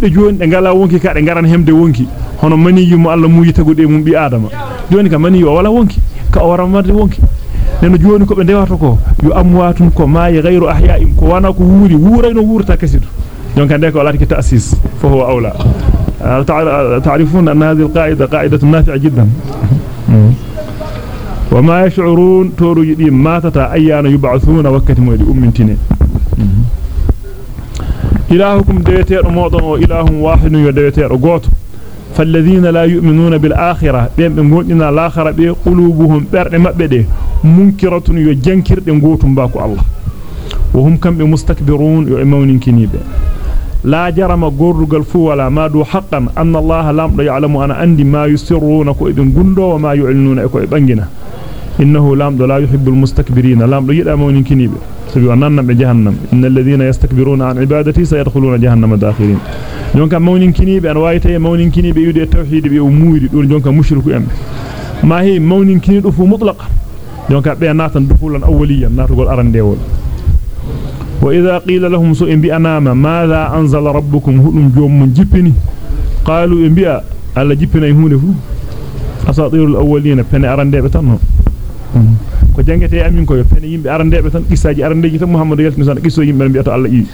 be joni de ngala wonki ka de ngaran hemde wonki hono maniyi mo Allah muuyi tagude mum bi adama joni ka maniyi wala wonki ka o waramarde wonki neno joni ko be dewato ko yu amwatun ko maayi ghayru ahya'in ko wana ko wuuri wuurayno wuurta kasido donc ande ko lati ta'sis fa huwa awla تعرفون أن هذه القاعدة قاعدة نافعة جدا وما يشعرون تورو يدي ماتتا أيان يبعثون وقت مولي إلهكم ديتير موضن وإله واحد يديتير قوت فالذين لا يؤمنون بالآخرة بين بمقودنا الآخرة بقلوبهم برد مبده منكرة يجنكر دنقوتم باكو الله. وهم كم بمستكبرون يؤمنون كنيبه لا جرم غورغل فو ولا ما دو حقا. أن الله لم يعلم أنا عندي ما يسرون كو إبن غندو وما يعلنون كو بانغينا إنه لم لا يحب المستكبرين. لم يدا مونين كنيبه سبي ونن بجهنم إن الذين يستكبرون عن عبادتي سيدخلون جهنم داخلين. دونك مونين كنيبه ان وايته مونين كنيبه يودي التوحيد بي وموري دون دونك مشركو ام ما هي مونين كنيدو فو مطلق دونك بي ناتن دخولا اوليا. ناتغول ارندewol وإذا قيل لهم سوء بأنام ماذا أنزل ربكم؟ هدم جوم من جبني. قالوا إن بيا. ألا جبنا يهونه أساطير الأولين بني أرندي بتنه ko jangete amin ko pen yimbe arandeebe tan qissaaji arandeeji tan Muhammadu yaltini sana qisso yimbe bi'ata Allah yi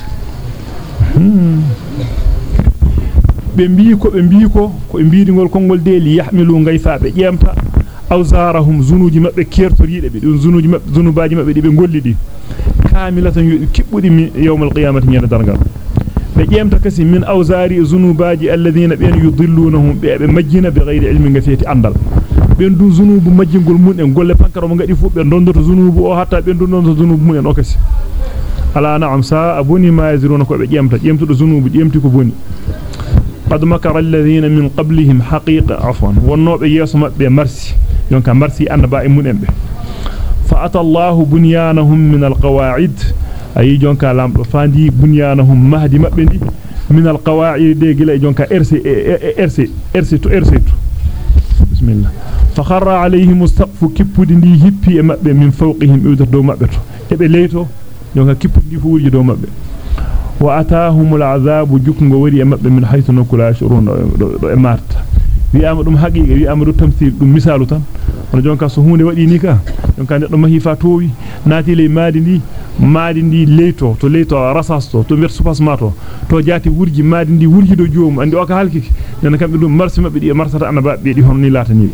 be mbi ko be mbi ko ko e mbiidi ngol kongol de li yahmilu ngayfaabe jemta awzarahum zunuji mabbe kertoriide be dun zunuji mabbe zunubaaji mabbe dibe gollidi kamilatan kibbudi min yawmal qiyamati nyana dargal be jemta kasi min awzari zunubaji alladhina ben yudillunhum be be majjina bi ghairi ilmin ngafiyati andal ben du zunubu majjingol mun en golle pankaro mo ngadi fu be dondoto zunubu o hatta be dondoto zunubu mun en o kasi ala na'am sa abuni ma yaziruna ko be jemta jemtudo zunubu jemti ko boni. قد مكر الذين من قبلهم حقيقة عفوا والنوب يسمى بمرسي يونك مرسي أن بائي من أمبه فأتى الله بنيانهم من القواعد أي جونك لام فاندي بنيانهم مهدي مبندي من القواعد دي جلا جونك إرسي إرسي إرسي تو إرسي تو بسم الله فخر عليهم السقف كبدي دي هيبي مبه من فوقهم يدر دو مبه إبي ليتو نوكا كبدي فور يدو مبه وأتاهم العذاب جكغو وري مبه من حيث نكلا شرون امارت وي ام دوم حقيقة وي ام دوم تمثيل دوم مثالو تان أنا جونكا سو هوندي وادي نيكا. دونكا ندو ما هيفا توي ناتي لي مادي دي مادي دي ليتو. تو ليتو راساستو تو مير سوباس ماتو تو جاتي ورجي مادي دي ورجي دو جوم. اندي أوكا هالكي نانا كامبي دوم مارسي مبه أنا با هون ني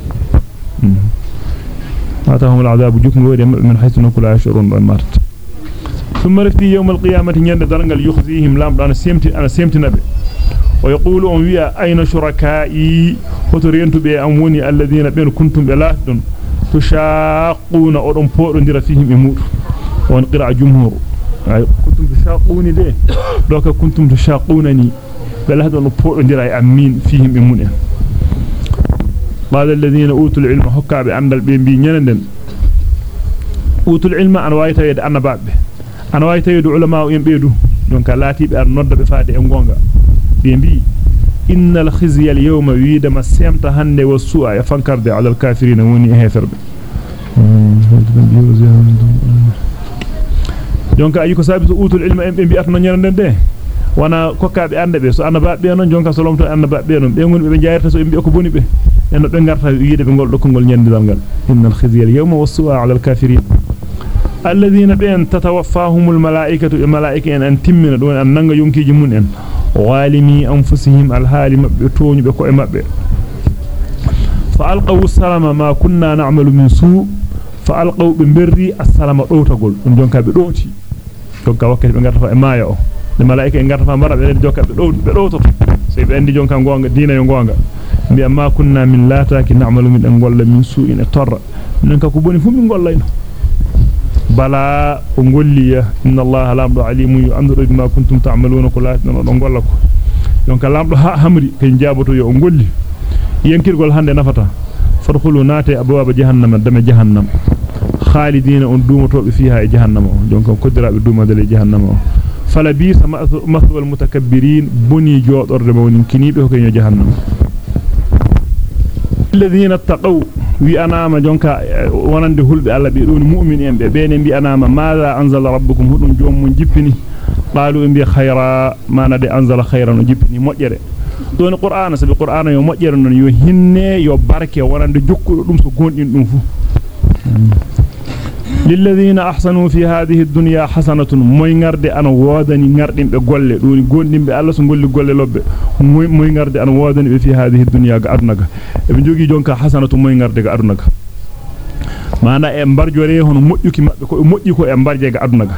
jukngo wari min haythu nakula shurun do e marta ثم رفتي يوم القيامة يند درنجل يخزيهم لام أنا سيمتي أنا سيمتي نبي. ويقول أن ويا أين شركائي؟ فترينت بأموني الذين بين كنتم بلادن تشاقون أرم فور ندير فيهم يموت وانقرع جمهور. كنتم تشاقوني ده دوك كنتم تشاقونني. بلادن فور ندير أمين فيهم يموت قال الذين أوتوا العلم حكا بأن البين بين أوتوا العلم أن وايتا يد أن باب ana way tawidu ulama en beedu donc laatibe ar nodda be faade e gonga be bi innal khizya al yawma wida ma semta hande wa su'a ya fankarde ala al kafirin woni heferbe donc ayi ko sabi so utul ilma en be bi atno nyande de wana kokkaabe ande be so annaba be non jonka so lomto annaba be non be ngon be jayrta so be ko boni be en be garta wiide be gol dokkongol nyandidal gal innal khizya al yawma wa su'a ala al kafirin الذين بين تتوفاهم الملائكة الملائكة أن أن تمنا دون أن ننغ ينكي من أن. غالمي أنفسهم الحال مبتون بكو مبه فألقوا السلام ما كنا نعمل من سوء. فألقوا بمبري السلام دوتغول دون جونكا بدوتي جونكا وكati be ngarta fa e maya o e ngarta fa mara be jokka be do be do to sey be andi jonka gonga diina yo gonga bi amma kunna min lataki na'malu min an golla min su'in torra nan ka ko boni fu min gollayno bala o golliya inna allaha lamdo alimu anduru bima kuntum ta'maluna kula no do golla ko donc lamdo ha hamri kay jaboto yo o golli yankirgol hande nafata fadkhulu nate abwaaba jahannama dama jahannam khalidina on duumotobe fiha e jahannama donc koddiraabe duumadale jahannama mathwal mutakabbirin boni jodorde mawnin kinibe ko kay jahannama الذين اتقوا anama jonka wonande hulbe alla be don mu'min en be be ne bi anama maza anzala rabbukum hudum joom mun jippini qalu bi khayra manade anzala khayran jipni mojjere don qur'ana sabi qur'ana yo mojjere non yo hinne yo barke wonande jokkudo dum so gondin dum fu للذين احسنوا في هذه الدنيا حسنه موي golli golle lobbe moy ngarde an wodani be fi hadhihi dunya ga aduna ga e be jogi jonka hasanatu moy ngarde ga aduna ga mana e mbarjore hono mojjuki mabbe ko mojji ko e mbarje ga aduna ga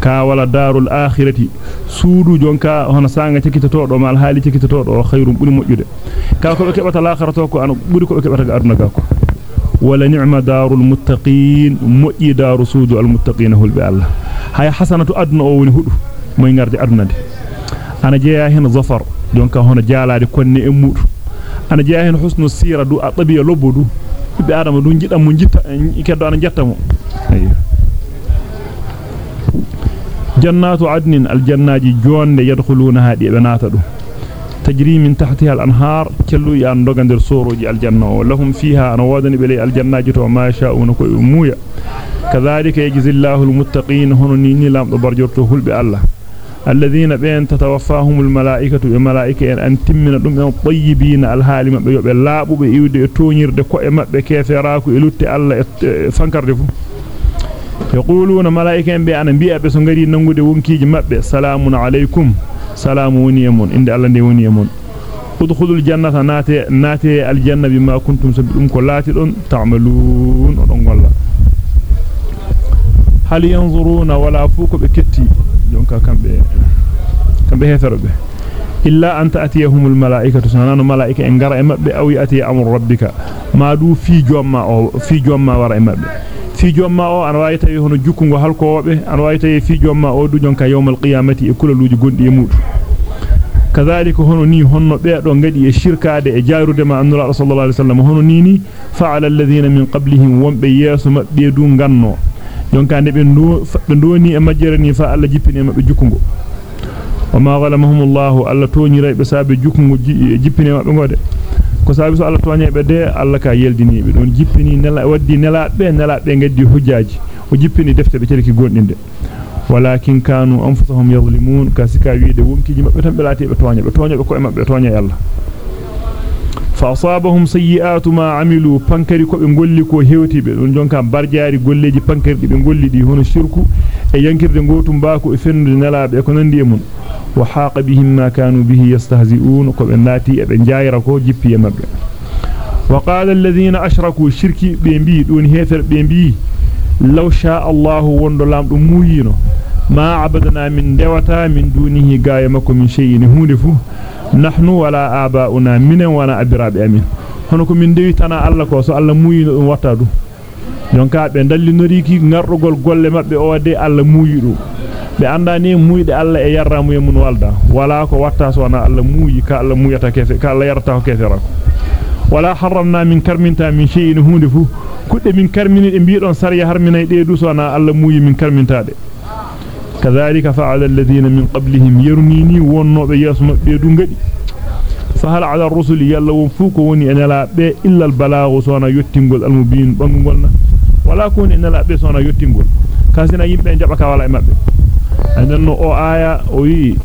ka wala darul akhirati suudu jonka hono sanga cikitoto mal haali cikitoto khairum buri mojjude ka ko be kebata l'akhirato ko an buri ko be kebata ga aduna ga ko ولا نعم دار المتقين مؤي دار سود المتقين هو بالله هاي وني هدو موي غاردي ادنا دي. أنا جيا هنا ظفر. دونك هنا جالادي كوني امود أنا جيا هنا حسن السيرة دو اطبيه لوبودو بي آدم دو جيدام مو جيتا كيدو أنا جتامو أيوه. جنات عدن الجناجي جون يدخلونها دي بناتا دو. تجري من تحتها الأنهار كلو يان دوغاندر سوروجي الجنة. لهم فيها أنا وادني بلي الجنة جتو ما يشاءون كو مويا كذلك يجزي الله المتقين هنوني لام برجورتو هل الله. الذين بين تتوفاهم الملائكة الملائكة أن تمن دم الطيبين الحال مبه يوبه لابو be iwde toñirde ko e mabbe keferaku e lutti Allah e fankarde fu yaquluna malaika en be ana bi'a be salamu woni emon inde Allah de woni emon udkhulul jannata nate nate aljanna bima kuntum sabidum ko lati don ta'malun don golla hal yanzuruna wala fuko be ketti jonka kambe kambe heferobe illa an ta'tiyahumul malaikatu sananu malaika en gara e mabbe aw yati amru rabbika ma du fi jomma o fi jomma wara e mabbe fi jomma o an wayi tawi hono jukkungo halkoobe an wayi tawi fi jomma o du jonka yawmal qiyamati e kulaluuji gondi e mudu kadhalika hono ni honno beedo ngadi e shirkaade e jaarude ma annabi sallallahu alaihi wasallam hono ni ni fa'ala alladhina min qablihim wambe yeso mabbe du ganno jonka ne be be doni e majjere ni fa Allah jippini mabbe jukkungo wama zalamahumullahu alla toñiray be saabe jukkungo jippini mabbe ngode ko saabi so Allah toñebe de Allah ka yeldini be don jippini nela waddi nela be nela be gaddi hujjaaji o jippini defte be cerki gondinde walakin kanu anfusuhum yadhlimun kasika wiide wonkiji mabbe tan be laati be toña be toña be ko e mabbe toña Allah sayyi'atu ma amilu pankari ko be golli ko hewtibe don jonka barjaari golleji pankari be golli di hono shirku e yankirde gotum baako e fendude nelabe ko nandi e mun wa haqa bihim ma kanu bihi yastahzi'un ko be naati e be jaayira ko jippi e mabbe wa qala alladhina ashraku shirki be mbi don hefer gaaya makko min shay'in hunde fu nahnu wala aba'una minen wana abirabe amin hono ko min dewi tana Allah ko so Allah muyino dum watta dum jonka be dallinoriki ngardugol golle mabbe o de Allah muyi dum be andani muyde Allah e yarramu mun walda wala ko watta so na Allah muyi ka Allah muyata kefe ka Allah yarta ko kefera ko wala harramna min karminta min shay'in hunde fu kudde min karmini de biidon sariya harminay de du so na Allah muyi min karmintade كذلك فعل الذين من قبلهم يرميني ونوب ياسم بيدونغدي فهل على الرسل يلا ونفوكو وني أنا لا بي إلا البلاغ سونا يوتينغول المبين بانغولنا. ولا كون ان لا بي صونا يوتينغول. كازينا ييمبي نجابا كوالا مابي انن أو ايا وي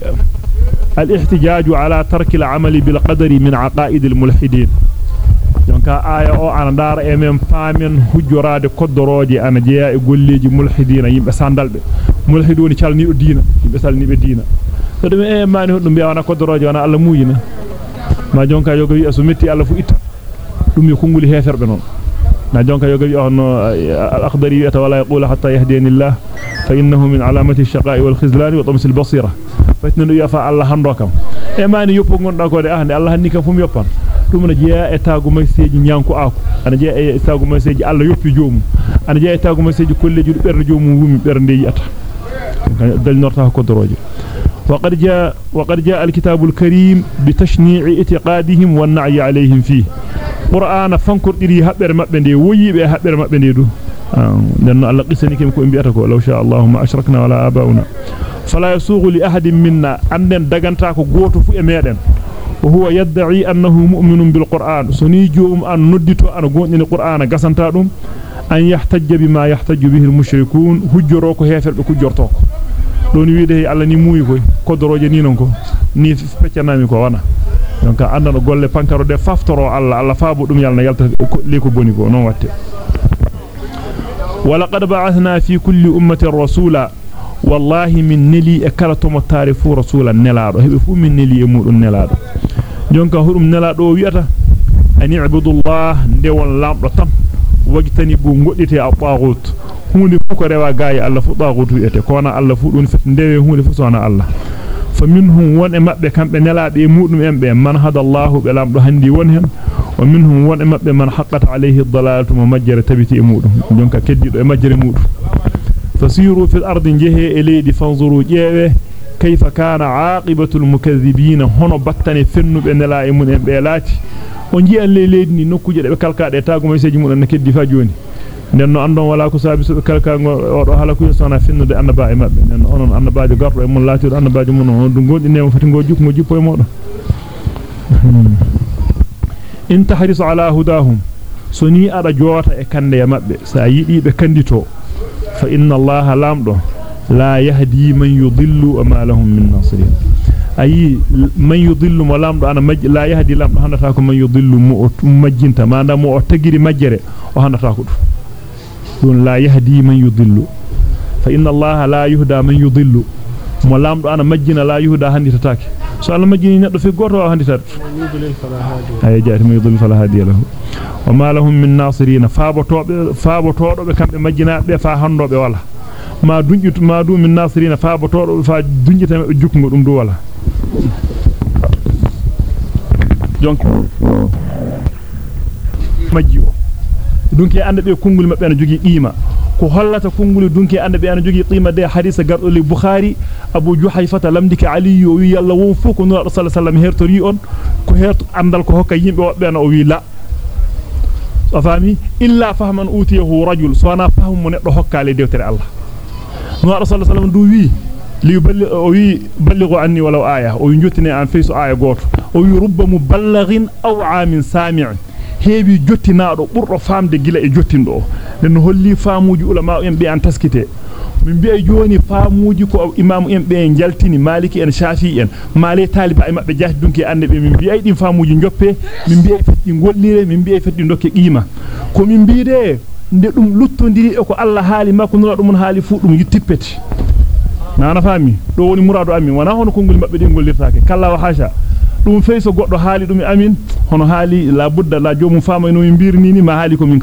الإحتجاج على ترك العمل بالقدر من عقائد الملحدين. Jonka aya o ana dara e men paamen hujjorade koddoroje ana jeya e golleji mulhidina yimbe sandalbe mulhiduni calnido diina yimbe salnibe diina to dum e mani hoddum biya wana koddoroje wana Allah muyina ma jonka yoga wi asu Allah fu itta dum yo konguli heferbe non نجونك يقول أن الأخضر ولا يقول حتى يهدين الله فإنه من علامة الشقاء والخزلان وطمس البصيرة. فإنه يفع الله رقم إيمان يبقى من رقم أهل الله أنك فهم يبقى ثم نجاء إتاق مسيج نيانكو آكو. أنا جاء إتاق مسيج الله يبقى جوم أنا جاء إتاق مسيج كل جل بر جوم ومبر نيجي أتا. دل نرتاه كدراجي وقد جاء وقد جاء الكتاب الكريم بتشنيع اعتقادهم والنعي عليهم فيه. قرآن فانكرتي حبر مبهدي وييبه حبر مبهدي دو. آه، لأن الله قسنيكم كو امبياتكو لو شاء الله ما أشركنا ولا آباؤنا. فلا يسوغ لأحد منا ان عندن دغنتاكو غوتو فو اميدن وهو يدعي أنه مؤمن بالقرآن. سني جوم أن نوديتو أن غوندني القران غسانتا دوم أن يحتج بما يحتج به المشركون. حجروكو هيفل بكو جورتوكو. Doni wiide alla ni muuyi koy kodoroje ni non ko ni feccanami ko wana donc andano golle pankaro de faftoro alla alla faabo dum yalna yalta li ko boni ko non watte ولقد بعثنا في كل أمة رسولا والله من نلي أكلتم تعرفوا رسولا نلادو هبه فو من نلي مودون نلادو jonka hurum nelaado wi'ata an ibudullah ndewon lamdo tam wajtani bu ngoddite a taagut hunde fu ko rewa gaay Allah fu taagut wi'ete kona Allah fu dun ndewe hunde fu sona Allah faminhum won e mabbe kambe nelaabe e mudum embe man hadallahu be lamdo handi won hen wa minhum won e mabbe man haqqat alayhi ad-dalalatu majjara tabiti e mudum jonka keddido e majjere mudum fasiru fil ardi jehe e leydi fanzuru jeewe كيف كان عاقبة المكذبين؟ هنا بطن فنو بأن لا إمون إن بيلاتي. ونجي أن لي ليدني نكو جد بكال كاد يتاقو ميسي جمون أنك الدفاع جوني لأنه أنهم ولا كسابي سوء كال كاد وحالا كو يسانا فنو دي أنباء إمام لأنه أنهم أنباء جغر إمون لاتي أنباء جمون ودنقود إنه مفتنقو جوك مجيبو يمور إن تحرص على هداهم. سني أرجوات إكاند يمابي سايدي بكندتو فإن الله لامدو. لا يهدي من يضل وما لهم من ناصرين. أي من يضل ملام أنا مج... لا يهدي لام أنا تاكو من يضل مجنت ما أنا مؤتقر مجر وأنا تاكو دون لا يهدي من يضل. فإن الله لا يهدى من يضل. ملام أنا مجن لا يهدى هني تاك سأل مجن ينقل في قرر وهني تاك أي جاءت من يضل فلا هادي له. وما لهم من ناصرين. فابو توب فابو توب كم مجنات بفاهن رب والله fa ma dunjitu ma du min nasirina faabotodo fa dunjita be jukkungo dum du wala donc majji o dunki ande be kungul mabbe ana jogi qima ko hollata kungul dunki ande be ana jogi qima de hadisa gardo li bukhari abu juhayfata lamdiki ali o wi yalla won fu ko rasul sallallahu alaihi hertori on ko herto andal ko hokka yimbe wobbe na o wi la afami illa fahman utiyahu rajul sona fahmu neddo hokkale dewtere allah rasul sallallahu alaihi wasallam du wi li yuballi o wi ballighu anni walau aya o jottine an feyso aya goto o wi rubba muballighin aw amin sami'in heewi jottinaado burdo famde gila e jottindo den holli faamuji ulama en be an taskite min bi'ay joni faamuji ko imam en be jaltini maliki en shafi en male taliba e mabbe jahdi dunki ande be min bi'ay din faamuji joppe min bi'ay fetti gollire min bi'ay fetti dokke qima ko min biide nde dum luttondiri e ko Allah haali makko nula dum haali fu dum yittippeti nana fami do woni murado amin wana hono kongol mabbe din gollirtaake kala wa hasha dum feyso goddo haali dum amin hono haali la budda la jomum fama no min birni ni ma haali ko min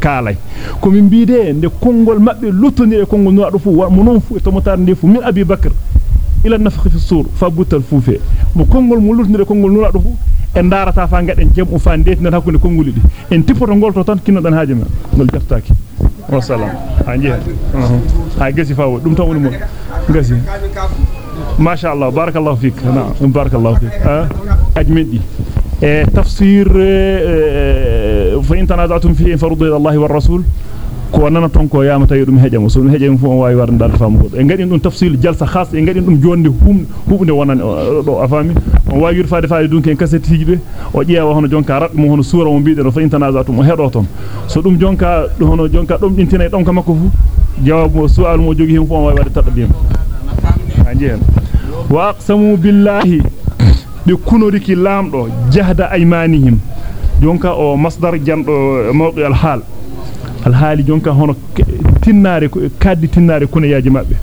kaalay ko min biide nde kongol mabbe luttondiri e kongol nula do fu mo non fu to motar nde fu min abi bakr ila nafakh fi sur fa butal fufe mo kongol mo luttondiri e kongol nula do fu en darata fa gaden jemu fa ndetinen hakkunde konguli di en tippoto ngol to tan kinno dan haaje ma ngol jaftaki wa salam ha jeeha ha gasi fa dum tan woni mo gasi الله فيك نعم بارك الله فيك أه؟ أجمدي أه تفسير أه فإن تنازعتم فيه فرضوا إلى الله والرسول ko nana ton ko yamata yudum hejam so dum hejam fu on wawi war dal fam ko en gadi dum tafsil jalsa khas en gadi dum jonde hum hubde wonan do afami on wawi yurfaade faade dum ken cassette hijibe o jeewa hono jonka rab mo hono sura mo biide do fa intanazatum o hedo ton so dum jonka hono jonka dum dintina don ka makko fu jawab mo su'al mo jogi hen fu on wawi wade taddim anjen wa aqsamu billahi bi kunoriki lamdo jahda aymanihim jonka o masdar jando mawqi al hal al hali jonka hono tinnaare kaddi tinnaare kuna yaaji mabbe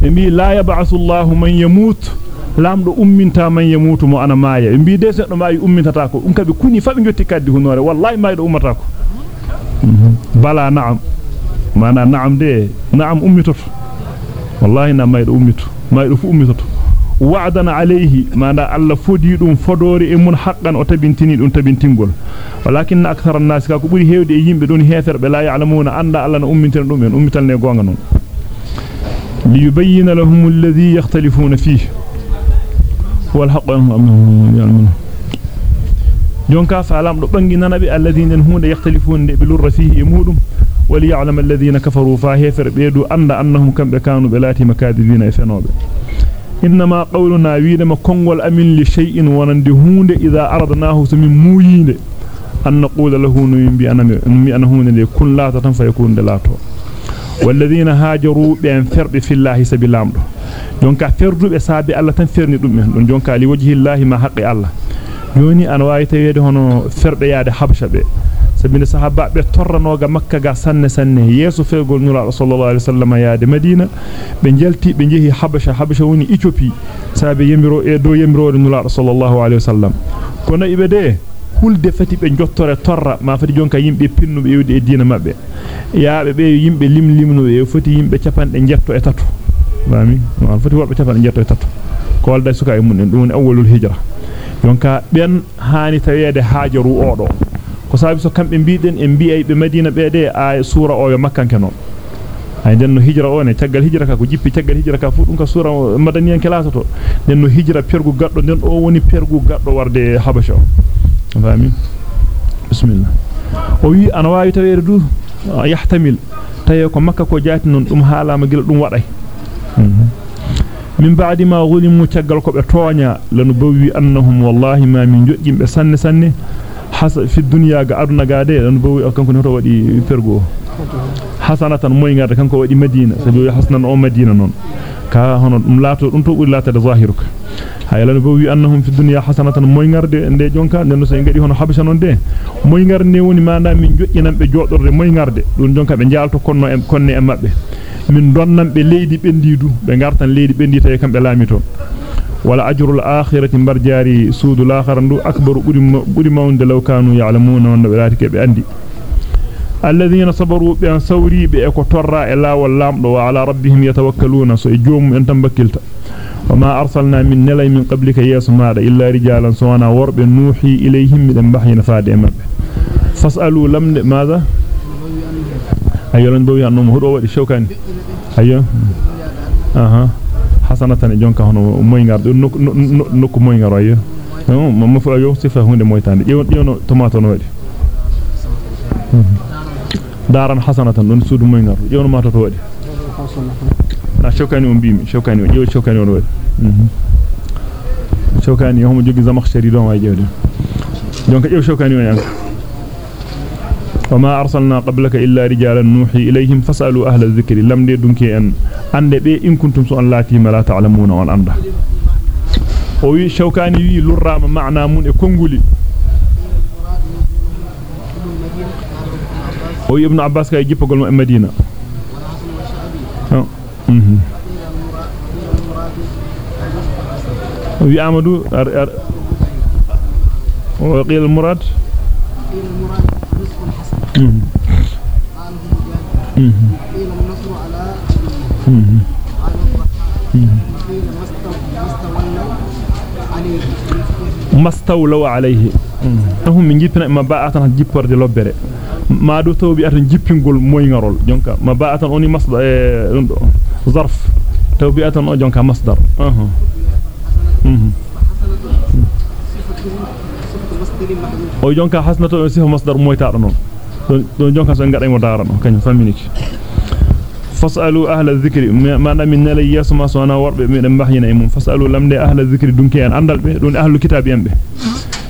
be mi la yab'athu Allahu man yamut lamdo umminta man yamutu mo ana maaya be bi de seddo maayi ummintata ko um kabe kuni fabe jotti kaddi hunore wallahi maaydo ummata ko bala na'am mana na'am de na'am ummitoto wallahi na maaydo ummito maaydo fu ummitoto dum fodore e mun haqqan o tabintini dum tabintingol walakin akthara an-nas ka ko buri hewde e yimbe don heferbe la ya'lamuna anda alla na ummitina dum en ummitalne gonga non li yubayyana lahum alladhi yakhtalifuna fihi wal haqqu ya'lamun jonka falam do bangi nanabe alladhina hunde yakhtalifuna be lurra e وليعلم الذين كفروا فاهفر بيدو أن أنهم كم كانوا بلاتي مكاذبين فنوب إنما قولنا ويدما كونغول أمين لشيء ونندي هوند إذا أردناه سمين مويند أن نقول له نيم بأنه هوند كن لا تتن فيكون دلاتو. والذين هاجروا بأن فرد في الله سبيل الله jonka ferdube saabi Allah tan ferni dum men don jonka li wajhi Allah ma haqqi Allah yoni an wawi tawede hono ferbe yaade habsha be سبين الصحابة بيتطر نوغا مكة سنة سنة. يسو فيقول نور صلى الله عليه وسلم يا دي مدينة. بنجلتي بنجيهي حبشة حبشة وني إيشوبي سابي يمرو إيدو يمرو نور صلى الله عليه وسلم. كنا إبدي. كل دفتي بنجوتر طر ما فتي جونكا يمبي بينو بيودي الدين ما بي يا بي يمبي لم لم نو يفتي يمبي تشفان انجتو إتاتو. فامي ما فتي وابي تشفان انجتو إتاتو. كوالدا سكاي من دون أول الهجرة. جونكا بين هاني تويد هاجر وعدو ko sabi so kambe biiden en bi'ay be madina be de ay sura o yo makkanke non ay den no hijra o ne tagal hijra ka ko jippi tagal hijra ka fu dum ka sura madaniyan kelato den no hijra pergu gaddo den o woni pergu gaddo warde habasha fami bismillah o wi ana wawi tawede du yahtamil tayo ko makka ko jaati non dum haalama gila dum waday min ba'di ma ghulimu tagal ko be tonya lanu bawi annahum wallahi ma min jojjimbe sanne sanne bawi kanko ne to wadi pergo hasanatan moy ngada kanko wadi madina sabi hasnan o madina non ka hono dum laato dum to buri laatade zahiruka hay lanu bawi annahum fi dunya hasanatan moy ngarde nde jonka nden so ngadi hono habsha non de moy ngarde woni manda min jojjinam be jodorde moy ngarde dum jonka be jaalto konno em konne e mabbe min donnan be leydi bendidu be gartan leydi bendita e kambe laami ton ولا أجر الآخرة مبرجاري سود الآخر أكبر بودي ماوند لو كانوا يعلمون ان ذلك بأندي. الذين صبروا بأن ثوري بكو تورا إلا ولام دو على ربهم يتوكلون. سيجوم انت مبكلت وما أرسلنا من نلي من قبلك يا سما إلا رجالا سوانا ورب نوحي إليهم من بحين فادم فاسألوا لم ماذا؟ ايون بويا نمو هو دي شوكان ايون أها. Hasanatan jonka hono moy ngar do nokku moy ngar ayo no mo fu ayo sifa hunde moytande ƴeewon ƴeewno tomato no wadi daran hasanatan don suudu moy ngar ƴeewno mata to wadi na shawkani on bimi shawkani on ƴeew shawkani on wadi shawkani homo jogi zamakhshari don way ƴeewde jonka ƴeew shawkani on yanka وما أرسلنا قبلك إلا رجالا نوحي إليهم فاسألوا أهل الذكر لم دي دنكي أن أن إن كنتم سؤال لاتي ما لا تعلمون وأن أنده وي شوكاني وي لرام معنى من كونغولي. وي ابن عباس كي يجيب قول مدينة. وي أمدو وقيل المراد قيل المراد؟ Mastawlaw alayhi hum min jippina ma ba'atan jipporde lobbere ma do taw bi atan jippingol moyngarol jonka ma ba'atan oni masdar e dum do zarf taw bi atan o jonka masdar aha mhm o jonka hasnato sifa masdar moytaado non don jonka so ngada mo darano kanyum faminiki fasalu ahla dhikri mana min nala yasma sona worbe meden bahyina e mum fasalu lamde ahla dhikri dunki en andal be don ahlu kitabi en be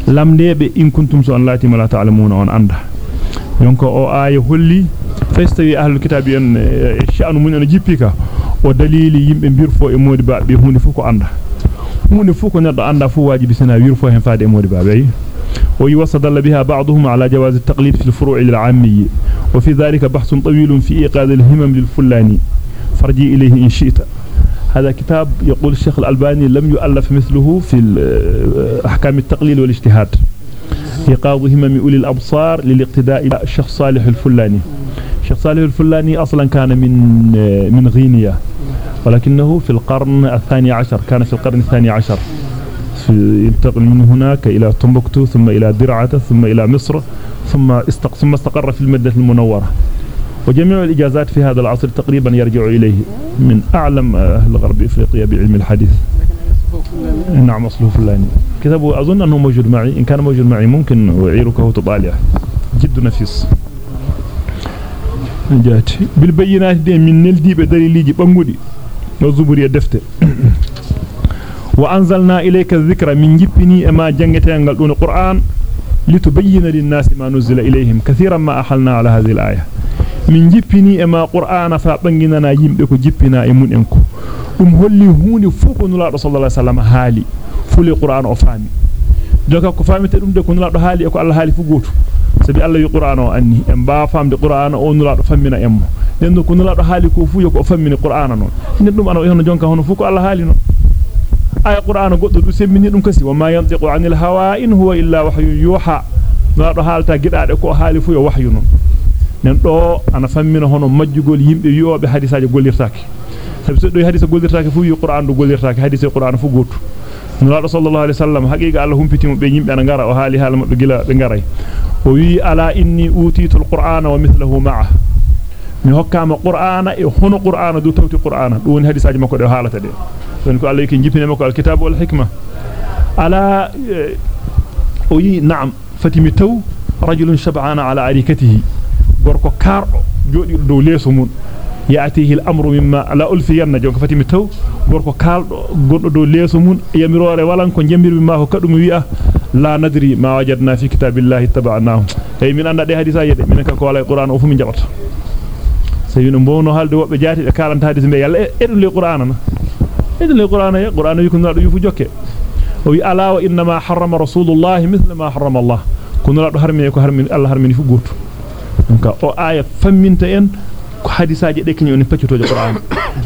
lamde be in kuntum so an lati mala ta'lamuna on anda jonka o aya holli fastawi ahlu kitabi en sha'nu mun en jippika o dalili yimbe birfo e modi baabe hunde fu ko anda hunde fu ko neddo anda fu wajibi sina wirfo hen faade e modi baabe ويوصدل بها بعضهم على جواز التقليد في الفروع للعامي. وفي ذلك بحث طويل في إيقاظ الهمم للفلاني. فرجي إليه إن شئت. هذا كتاب يقول الشيخ الألباني لم يؤلف مثله في أحكام التقليد والاجتهاد. إيقاظ همم أولي الأبصار للاقتداء الشيخ صالح الفلاني. الشيخ صالح الفلاني أصلا كان من من غينيا. ولكنه في القرن الثاني عشر كان في القرن الثاني عشر. ينتقل من هناك إلى تمبكتو ثم إلى درعة ثم إلى مصر ثم ثم استقر في المدة المنورة. وجميع الإجازات في هذا العصر تقريبا يرجع إليه من أعلم أهل غرب إفريقيا بعلم الحديث. نعم أصله فلاني كتابه أظن أنه موجود معي إن كان موجود معي ممكن أعيرك وتطالع جد نفيس. بالبينات دي من نلدي بدليل بانغودي وزبري الدفتر وأنزلنا إليك الذكر من جبني أما جنجتين دون القرآن لتبين للناس ما نزل إليهم كثيرا ما أحلنا على هذه الآية e qur'ana fa banginana yimbe ko jippina e mun en ko dum holli huunde fu ko nulaado sallallahu alaihi wasallam haali fuli qur'ana o faami joka ko faamite dum de ko nulaado haali e ko Allah haali fu goto sabi Allah wi qur'ana o anni en ba faamde qur'ana o nulaado fammina emmo den ko nulaado haali ko fu yo ko fammini qur'ana non non aya qur'ana goddo du semmini dum kasi wa ma yantiqu anil hawa in huwa illa wahyun yuha nulaado haalta gidaade ko haali fu yo wahyu non nen do ana fammina hono majjugol yimbe wi'obe hadisaaje gollirtaake sabi so do hadisa gollirtaake fu wi qur'an do gollirtaake hadisa qur'an fu goto nulaado sallallahu alaihi wasallam haqiqa Allah humpitimo be yimbe ana ngara o haali haala mabbe gila be ngaray o wi ala inni utitul qur'ana wa mithluhu ma'a mi hokkama qur'ana e hono qur'ana do tawti qur'ana do woni hadisaaji makko de haalata de shab'ana ala arikatihi gorko kardo jodi do leso mun yaatihi al-amru mimma la ulfiyanna jonka fatimi taw gorko kaldo gondo do leso mun yamirore walan ko jambirbi ma ko kadum wi'a la nadri ma wajadna fi kitabillahi tabanahu ay min anda de hadisa yede min ka ko wala qur'an o fu mi jabata sabi no mbono halde wobbe jaati be kalanta hadis be yalla edun le qur'ana na edun le qur'ana إذن القرآن قرآن يكون لا يفجك هو ألا وإنما حرم رسول الله مثل ما حرم الله. كن لا تحرم يكون حرم الله حرم يفجوت إنك أو آية فم من تين حديث أجي دكني أن يفتح توجه القرآن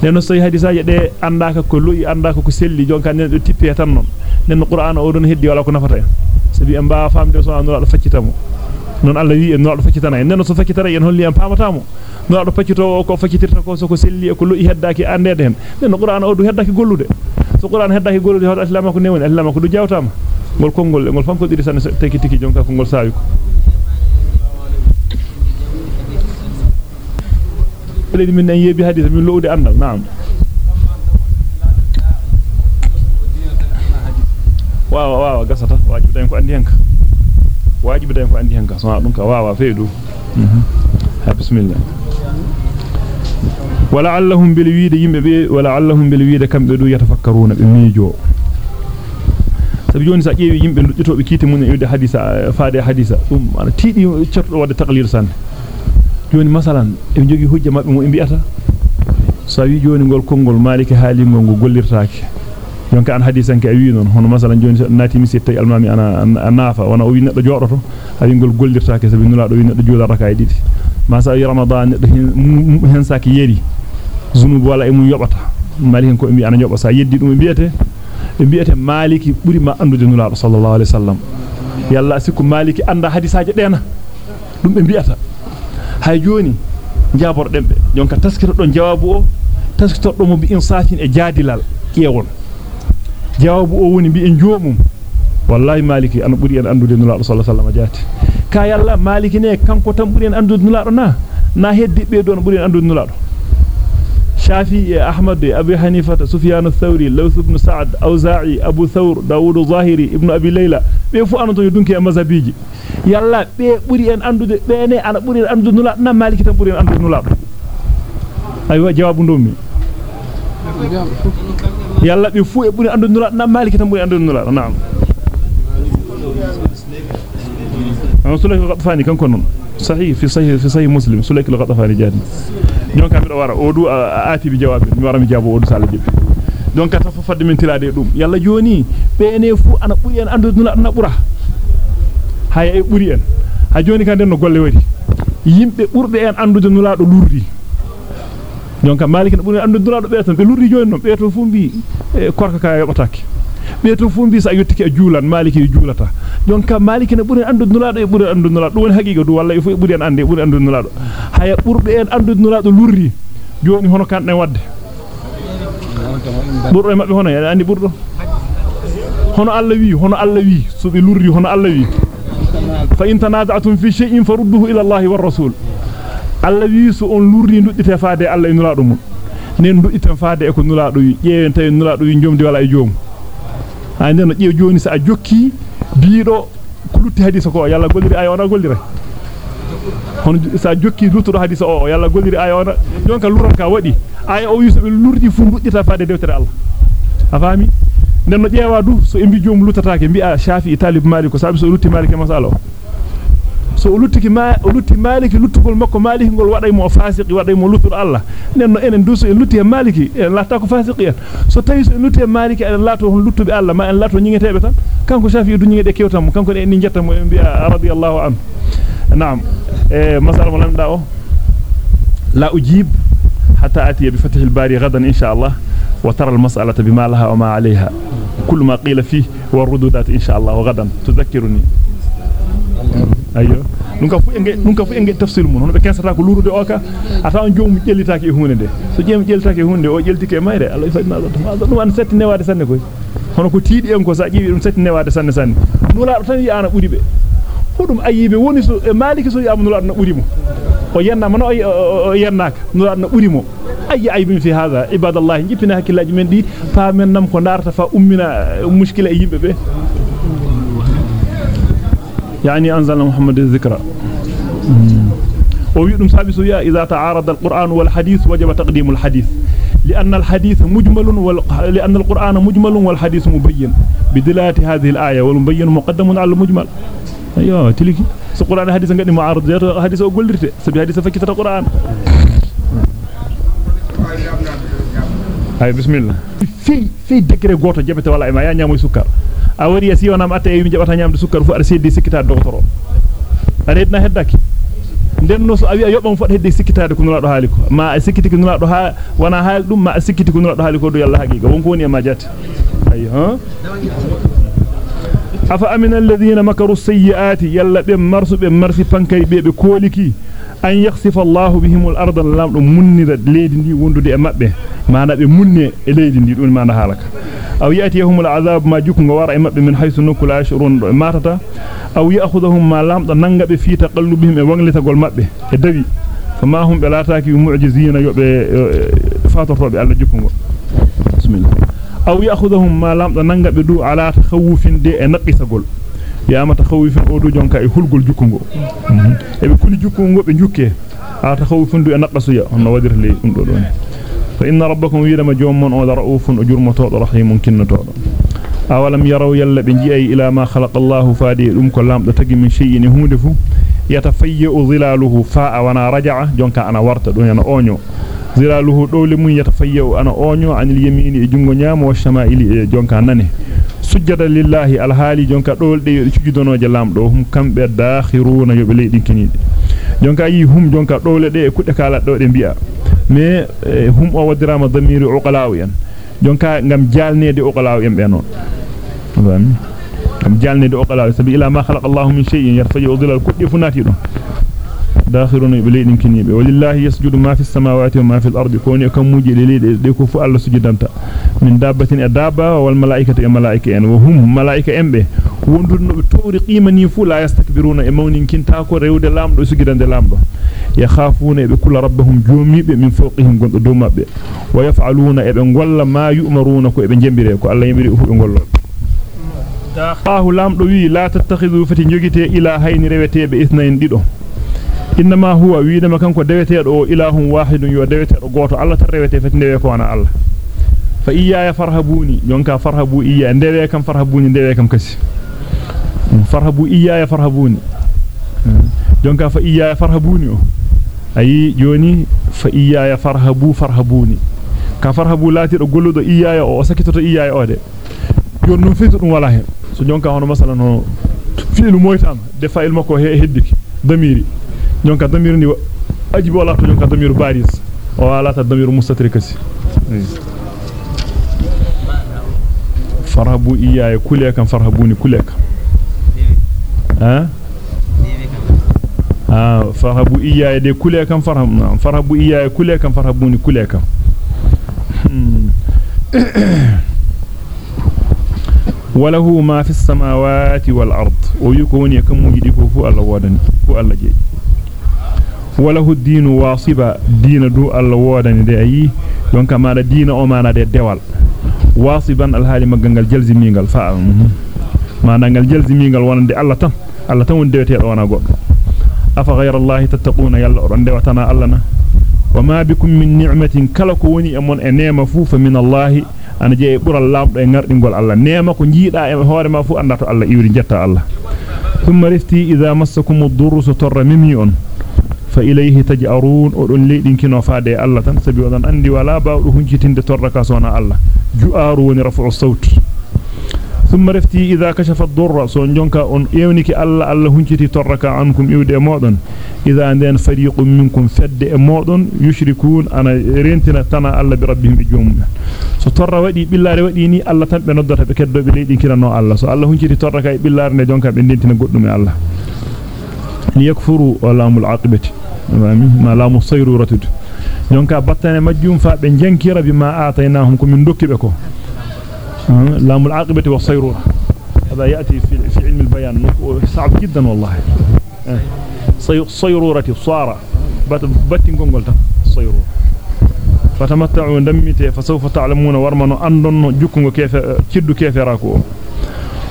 لأن صحيح حديث أجي ده أنداك كله أنداك كسل لي جون كان تبي يتنون. لأن القرآن أورن هدي ولا كنا فرعين سبي أنباء فهم جسوا أن لا تفتح تامو نون الله يي أن لا تفتح تامو إن لا تفتح تامو no do faccito ko faccitirta ko so ko selli e ko loyi heddaki andede hen nenno qur'an o do heddaki gollude so qur'an heddaki gollude hodo islama ko newoni islama ko du jawtama gol kongol gol fam ko diri san taki tiki jonka ko gol sawi ko leydi min en yebi hadith min lowde andal naam waawa waawa gasata wajibi dañ ko andi henka wajibi dañ ko andi henka so dum ka waawa feedu ha bismillah ولعلهم بالويد يمبي ولعلهم بالويد كم بدو يتفكرون بميجو. سبيون ساجي يمبي دوتو بكيتي من يود حديثا فاد حديثا أم أنا تيدي تشرد ود تقليل سان. جوني مثلا ابي جوجي حجه مابي مو إمبي أتا؟ ساوي جوني غول كونغول مالك حالي مو غوليرتاك جونك ان حديثا كي اوي نون هون مثلا جوني ناتي مي سيتاي ألمامي أنا نافا وأنا وي ندو جودوتو أبي غول غوليرتاك سبي نولا دو وي ندو جولا ركاي ديدي ma sa wi ramadan hen saki yeri zunub wala e mum yobata maliki ko mi ana yoba sa yeddi dum bi'ete e bi'ete maliki buri ma andude nula sallallahu alaihi wasallam yalla sikku maliki anda hadisaaje dena dum be bi'ata hay joni jabordem be jonka taskito don jawabu o taskito do mo bi insafin e jaadilal ƴewon jawabu o woni bi en joomum wallahi maliki an buri en andude nula sallallahu alaihi wasallam jaati ka yalla maliki ne kanko tan buri en andude nula na na heddi be don buri en andude nula شافعي أحمد أبي حنيفة سفيان الثوري لوث بن سعد أوزاعي أبو ثور داود الظاهري ابن أبي ليلى بيفو أنا تو يدونك مذهبيجي يلا بي بري أن أندو بيني أنا بري أن أندو نلا نا مالك تن بري أن أندو نلا أيوة جواب ندومي يلا بيفو بري أن أندو نلا نا مالك تن بري أن أندو نلا نعم سلك الغطفاني كان كنون صحيح في صحيح في صحيح مسلم سلك الغطفاني جاد bi jawabi mi wara mi jabo o du sala jibbi donc ta fo fadde min tilade dum yalla joni beene fu ana buri en andu dula na bura hay ay buri en ha joni kan den no golle wadi yimbe burde en andude nula do lurdi jonka malik na buri andude nula do be tan be lurdi joni non be to fu mbi korka ka yobatake be to fu mbi sa yottiki e juulan maliki juulata jonka maliki na buri andu nulaado e buri andu nulaado woni haqiqa du walla fu buri en ande buri andu nulaado haya burbe en andu nulaado lurri joni hono kan den wadde burdo e mabbe hono ya andi burdo hono alla wi hono alla wi so be lurri hono alla wi fa in tanaza'tum fi shay'in farudduhu ila allahi war rasul alla wi so on lurri nduddite faade alla e nulaado mun nen nduddite faade e ko nulaado wi jeewen tay nulaado wi jomdi wala e joomu ha nden no ƴeew joni sa jokki biido ko lutti hadisa ko yalla golliri ay ona gollira hono sa jokki luttudo hadisa o yalla golliri ay ona jonka luran ka wadi ay o yuso be lurdi fu duddita faade dewtere Allah a fami nden no ƴeewa du so embi joom luttataake mbi'a shafi talib malik ko sabi so lutti malik masala o so luttiki ma lutti maliki luttugol makko maliki gol waday mo fasiqi waday mo lutur Allah nenno enen duso en lutti maliki en latta ko fasiqi en so tawi so lutti maliki en lato hon luttube Allah ma en lato nyingetebe tan kanko shafi du nyingede kewtam kanko en ni jetta mo en bi'a radiyallahu anhu na'am e masala mo lamda o la ujib hatta ati bi fath al-bari gadan insha Allah وترى المسألة بما لها وما عليها كل ما قيل فيه والردودات إن شاء الله غدا تذكرني ayo nunka fu enge nunka fu enge tafsir mun hono be kensata ko lurude o ka ata on joomu jellitaaki e hunde de so jeemu jellitaaki e hunde o jelltike e mayre Allah fadina Allah dum an setti newade sanne koy hono ko tiidi en ko sa jiwi dum setti newade sanne sanne nula do tan yi ana buri be hudum ayibe woni so e maliki so yamu nula na buri mo o yenna man o yennaka nula na buri mo ayi aybin fi hada ibadallah jipina hakilaji men di fa men nam ko darta fa ummina mushkila e yimbe be يعني أنزل محمد الذكرى ويؤدم سابس يا إذا تعارض القرآن والحديث وجب تقديم الحديث. لأن الحديث مجمل وال... لأن القرآن مجمل والحديث مبين. بدلالة هذه الآية والمبين مقدم على المجمل. أيوه تلك. القرآن الحديث قد معارض حديث أقول لك سبي حديث فكتة القرآن. بسم الله. في في دكرة غوتو جبت ولا ما يا نيامو سكر. A wari ya siwana atta e jabata nyamde sukkar fu ada seddi sikkita doktoro aredna heddaki den no so awi yobam fu hedde sikkitaade ko nulado haali ko ma sikkiti ko nulado ha wana haali dum ma sikkiti ko nulado haali do yalla haqiqa wonko woni e ma jatti ayi ha afa amina alladhina makaru sayyiati yalla be marsu be marsi pankay be be koliki an yakhsifa Allahu bihim al-ardh lam dum munnira leedi ndi wondude e mabbe mana be munne e leedi ndi dum mana halaka aw yatihum al-azab ma jukungo wara e mabbe min haythu nukula ashurun do matata aw ya'khudhuhum ma lam da nangabe fi taqallubihim e wanglitagol mabbe e dawi fama hum be lataki mu'jizina yobe fatortobe alla jukungo bismillah aw ya'khudhuhum ma lam da nangabe du ala takhawufin de e naqisagol yama takhawufin o du jonka e hulgol jukungo e be kuli jukungo be jukke ala takhawufin du e naqasuya on wadir le dum do don fa inna rabbakum wirama jommon o ra'ufun ujurmato rahimun kinnato awalam yaraw yalla be ji'ay ila ma khalaqa Allah faadi dum ko lamdo tagi min shay'in hunde fu yatafayyu zilaluhu fa'a wana raja'a jonka ana warta dum yana onyo zilaluhu dowle mun yatafayyu ana onyo anil yamini e jungo nyaamo wa shama'ili e jonka nane sujjada lillahi alhali jonka dolde yo cujudonoje lamdo hum kambe dakhiruna yobe leydi kinide jonka yi hum jonka dowle de e kudde kala do de bi'a me hum o wadirama damiri uqalaaw en jonka ngam jalnede uqalaaw en be non ngam jalnede uqalaaw sabi ila ma khalaqa min shay'in yarfa'u dhilal kuddi funati don داخلون بليد كنيب ولله يسجد ما في السماوات وما في الأرض. كون يكون موجي لليد. ديكو فو الله سجد أنت من دابة أدابة والملائكة الملائكة وهم ملائكة أمبه وندرن بطور قيمة نيفو لا يستكبرون. إمون كنتا كو ريود لامد سجد أنت لامد يخافون بكل ربهم جومي من فوقهم قد دوما بي. ويفعلون إبن غلا ما يؤمرون. كو إبن جنبري كو الله يمري أفو إنغلا الله لامد وي لا تتخذوا فتنجوكي إلى هين رويتي بإثنين ديدو. Inma huwa wiidama kanko deweteedo ilahun wahidun yo deweteedo goto Allah tan rewete fati dewe ko wana Allah fa iyaya farhabuni jonka farhabu iya dewe kam farhabuni dewe kam kasi farhabu iyaya farhabuni jonka fa iyaya farhabuni o ayi joni fa iyaya farhabu farhabuni ka farhabu lati do golludo iyaya o sakitoto iyaya o de joni non fitu dum wala hen so jonka hono masalan no fiilu moytama de fa'il makko he heddiki damiri jonka damiru ni ajibi wala to jonka damiru baris o wala ta damiru mustatrikasi farhabu iyaya kuleka farhabuni kuleka ha ah farhabu iyaya de kuleka farham farhabu iyaya kuleka farhabuni kuleka وله ما في السماوات والأرض ويكون يكم يدكو فو الله ودني فو الله وله الدين واصبا دين دو الله ودني دي أي يونك ما دين أو ما دي دوال واصبا الهالي مغنغال جلزميغال فا ما نغال جلزميغال ونندي الله تام الله تام ونديتي وأنا غو yalla ronde watana allana wama bikum min ni'matin kala ko woni e mon e neema fu fa min allahi ana je bural lamdo e ngardingol allah neema ko jiida e hoore ma fu anda to allah iwri jetta allah ثم رفتي إذا مسكم الضر ستر مميون فإليه تجأرون. أدن ليدين كنو فادي الله تن سبي ودن أندي ولا باود هنجتين تركا سونا الله. جؤارون رفع الصوت. ثم رفتي إذا كشف الضر. سون جونكا أن يونيك الله. الله هنجتي تركا عنكم يودي مودن إذا عندنا فريق منكم فد مودن يشركون. أنا رينتنا تنا الله بربهم بجوم. so torra wadi billaare wadi ni Allah tan be noddata be keddo be leedi kirano Allah so Allah hunciti torra kay billaare ne jonka be e ma lamu sayruratu jonka battane majjum fa be jankira bima ataynahum ko min dokki be ko lamul aqibati wa sayrura هذا يأتي في في علم البيان صعب جدا والله صيرورة صارة باتين قنقلتا صيرورة فتمتعوا دمته فسوف تعلمون ورمن أندن جكم كيف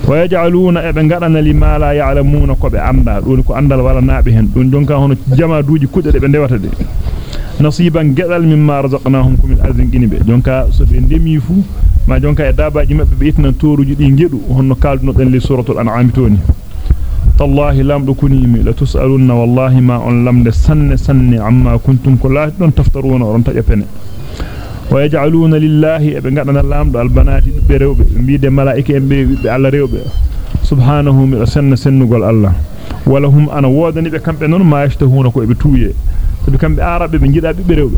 ويجعلون ابن غدنا لما لا يعلمون كوبه anda دون كو اندال ولا نابهن دون دونكا de nasiban gedal mimma razaqnahum kum min azin ginibe jonka so be ndemi fu ma jonka e dabaji mabbe be itnan toruji di ngedu honno kalduno den li suratul an'am toni tallahi lamdu kunimi la tusaluna wallahi ma on lamde sanne sanne amma kuntum ko la don taftaruna on taja pene ويجعلون لله ابنغدنا لامد البنات بيرو بيد ملائكة بيد الله ريوبه سبحانه سن سنغول الله. ولهم أنا وودني بكامبه نون ما يشتهون كو بي تويي تبي كامبه عربه بي نجيدا بي بيرو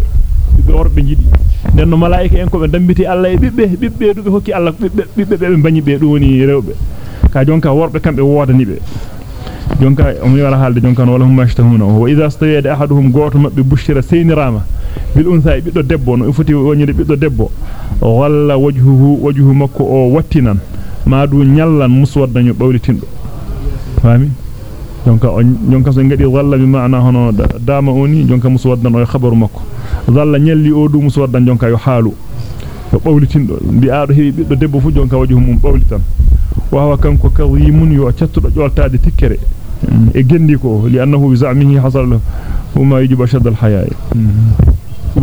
بي وربه نجيدي. نن ملائكة انكو دمبيتي الله بيبه بيبه دوبي هوكي الله بيبه بيبه باني بي دوني ريوبه كا جونكا وربه كامبه وودني بي جونكا أمي ورا حالد جونكا ولهم ما يشتهون وإذا استيد أحدهم غوتو مبه بشره سينراما bil untha biddo debbo no foti wonyide biddo debbo walla wajhuhu wajhu makko o wattinan maadu nyallan muswaddanyo bawlitindo fami jonka on jonka so ngadi walla bi maana hono dama oni jonka muswaddan o khabaru makko walla nyalli o du muswaddan jonka yo halu to bawlitindo bi aado hebi biddo debbo fu jonka wajhu mum bawlitan wa huwa kanko kawimun yo cattudo joltaade tikkere e gendi ko li annahu bi za'mihi hasal lahu ma yujibu ashad al hayaa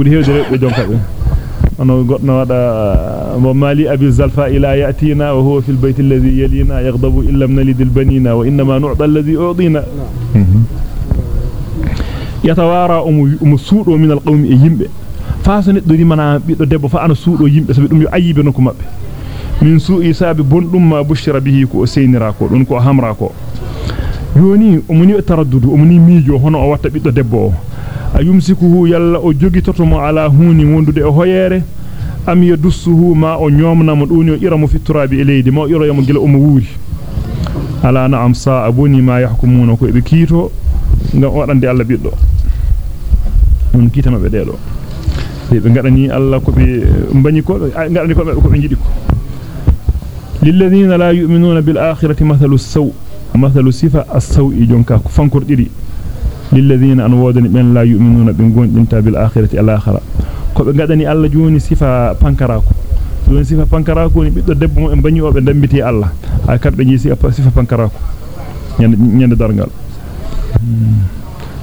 buri hewde be jonka be ano godno wada mo mali abi zalfa ila yatina wa huwa fil bayt alladhi yalina yaghdabu illa min lidil banina wa inma nu'ta alladhi udina yatawara um suudo min alqawmi e yimbe faasa neddo rimana biddo debbo fa ana suudo yimbe sabi dum yo ayibe nokku mabbe min su'i sabi bondum ma bushira bihi ko seynira ko don ko hamra ko joni umuni taraddudu umuni mijo hono o watta biddo debbo o ayumsikuhu yalla o jogitoto mo ala huni wondude o hoyere am yadussuhu ma o nyomna mo duni o iramo fiturabi e leydi mo iro yamo gila o mo wuuri ala na'am sa abuni ma yahkumuna ko be kiito ngam wadande alla biddo on kitama be dedo be ngadani alla ko be mbani ko ngadani ko be ko be jidi ko للذين لا يؤمنون بالآخرة مثل السوء مثل صفة السوء جونكا فانكر ديدي للذين أنوادن من لا يؤمنون بنقول أنت بالآخرة الآخرة. قدني الله جوني صفة بانكراكو. جوني صفة بانكراكو نبدو دبو مبنيو بندمتي الله. آه، أكاد بني صفة بانكراكو. نيان دارنغال.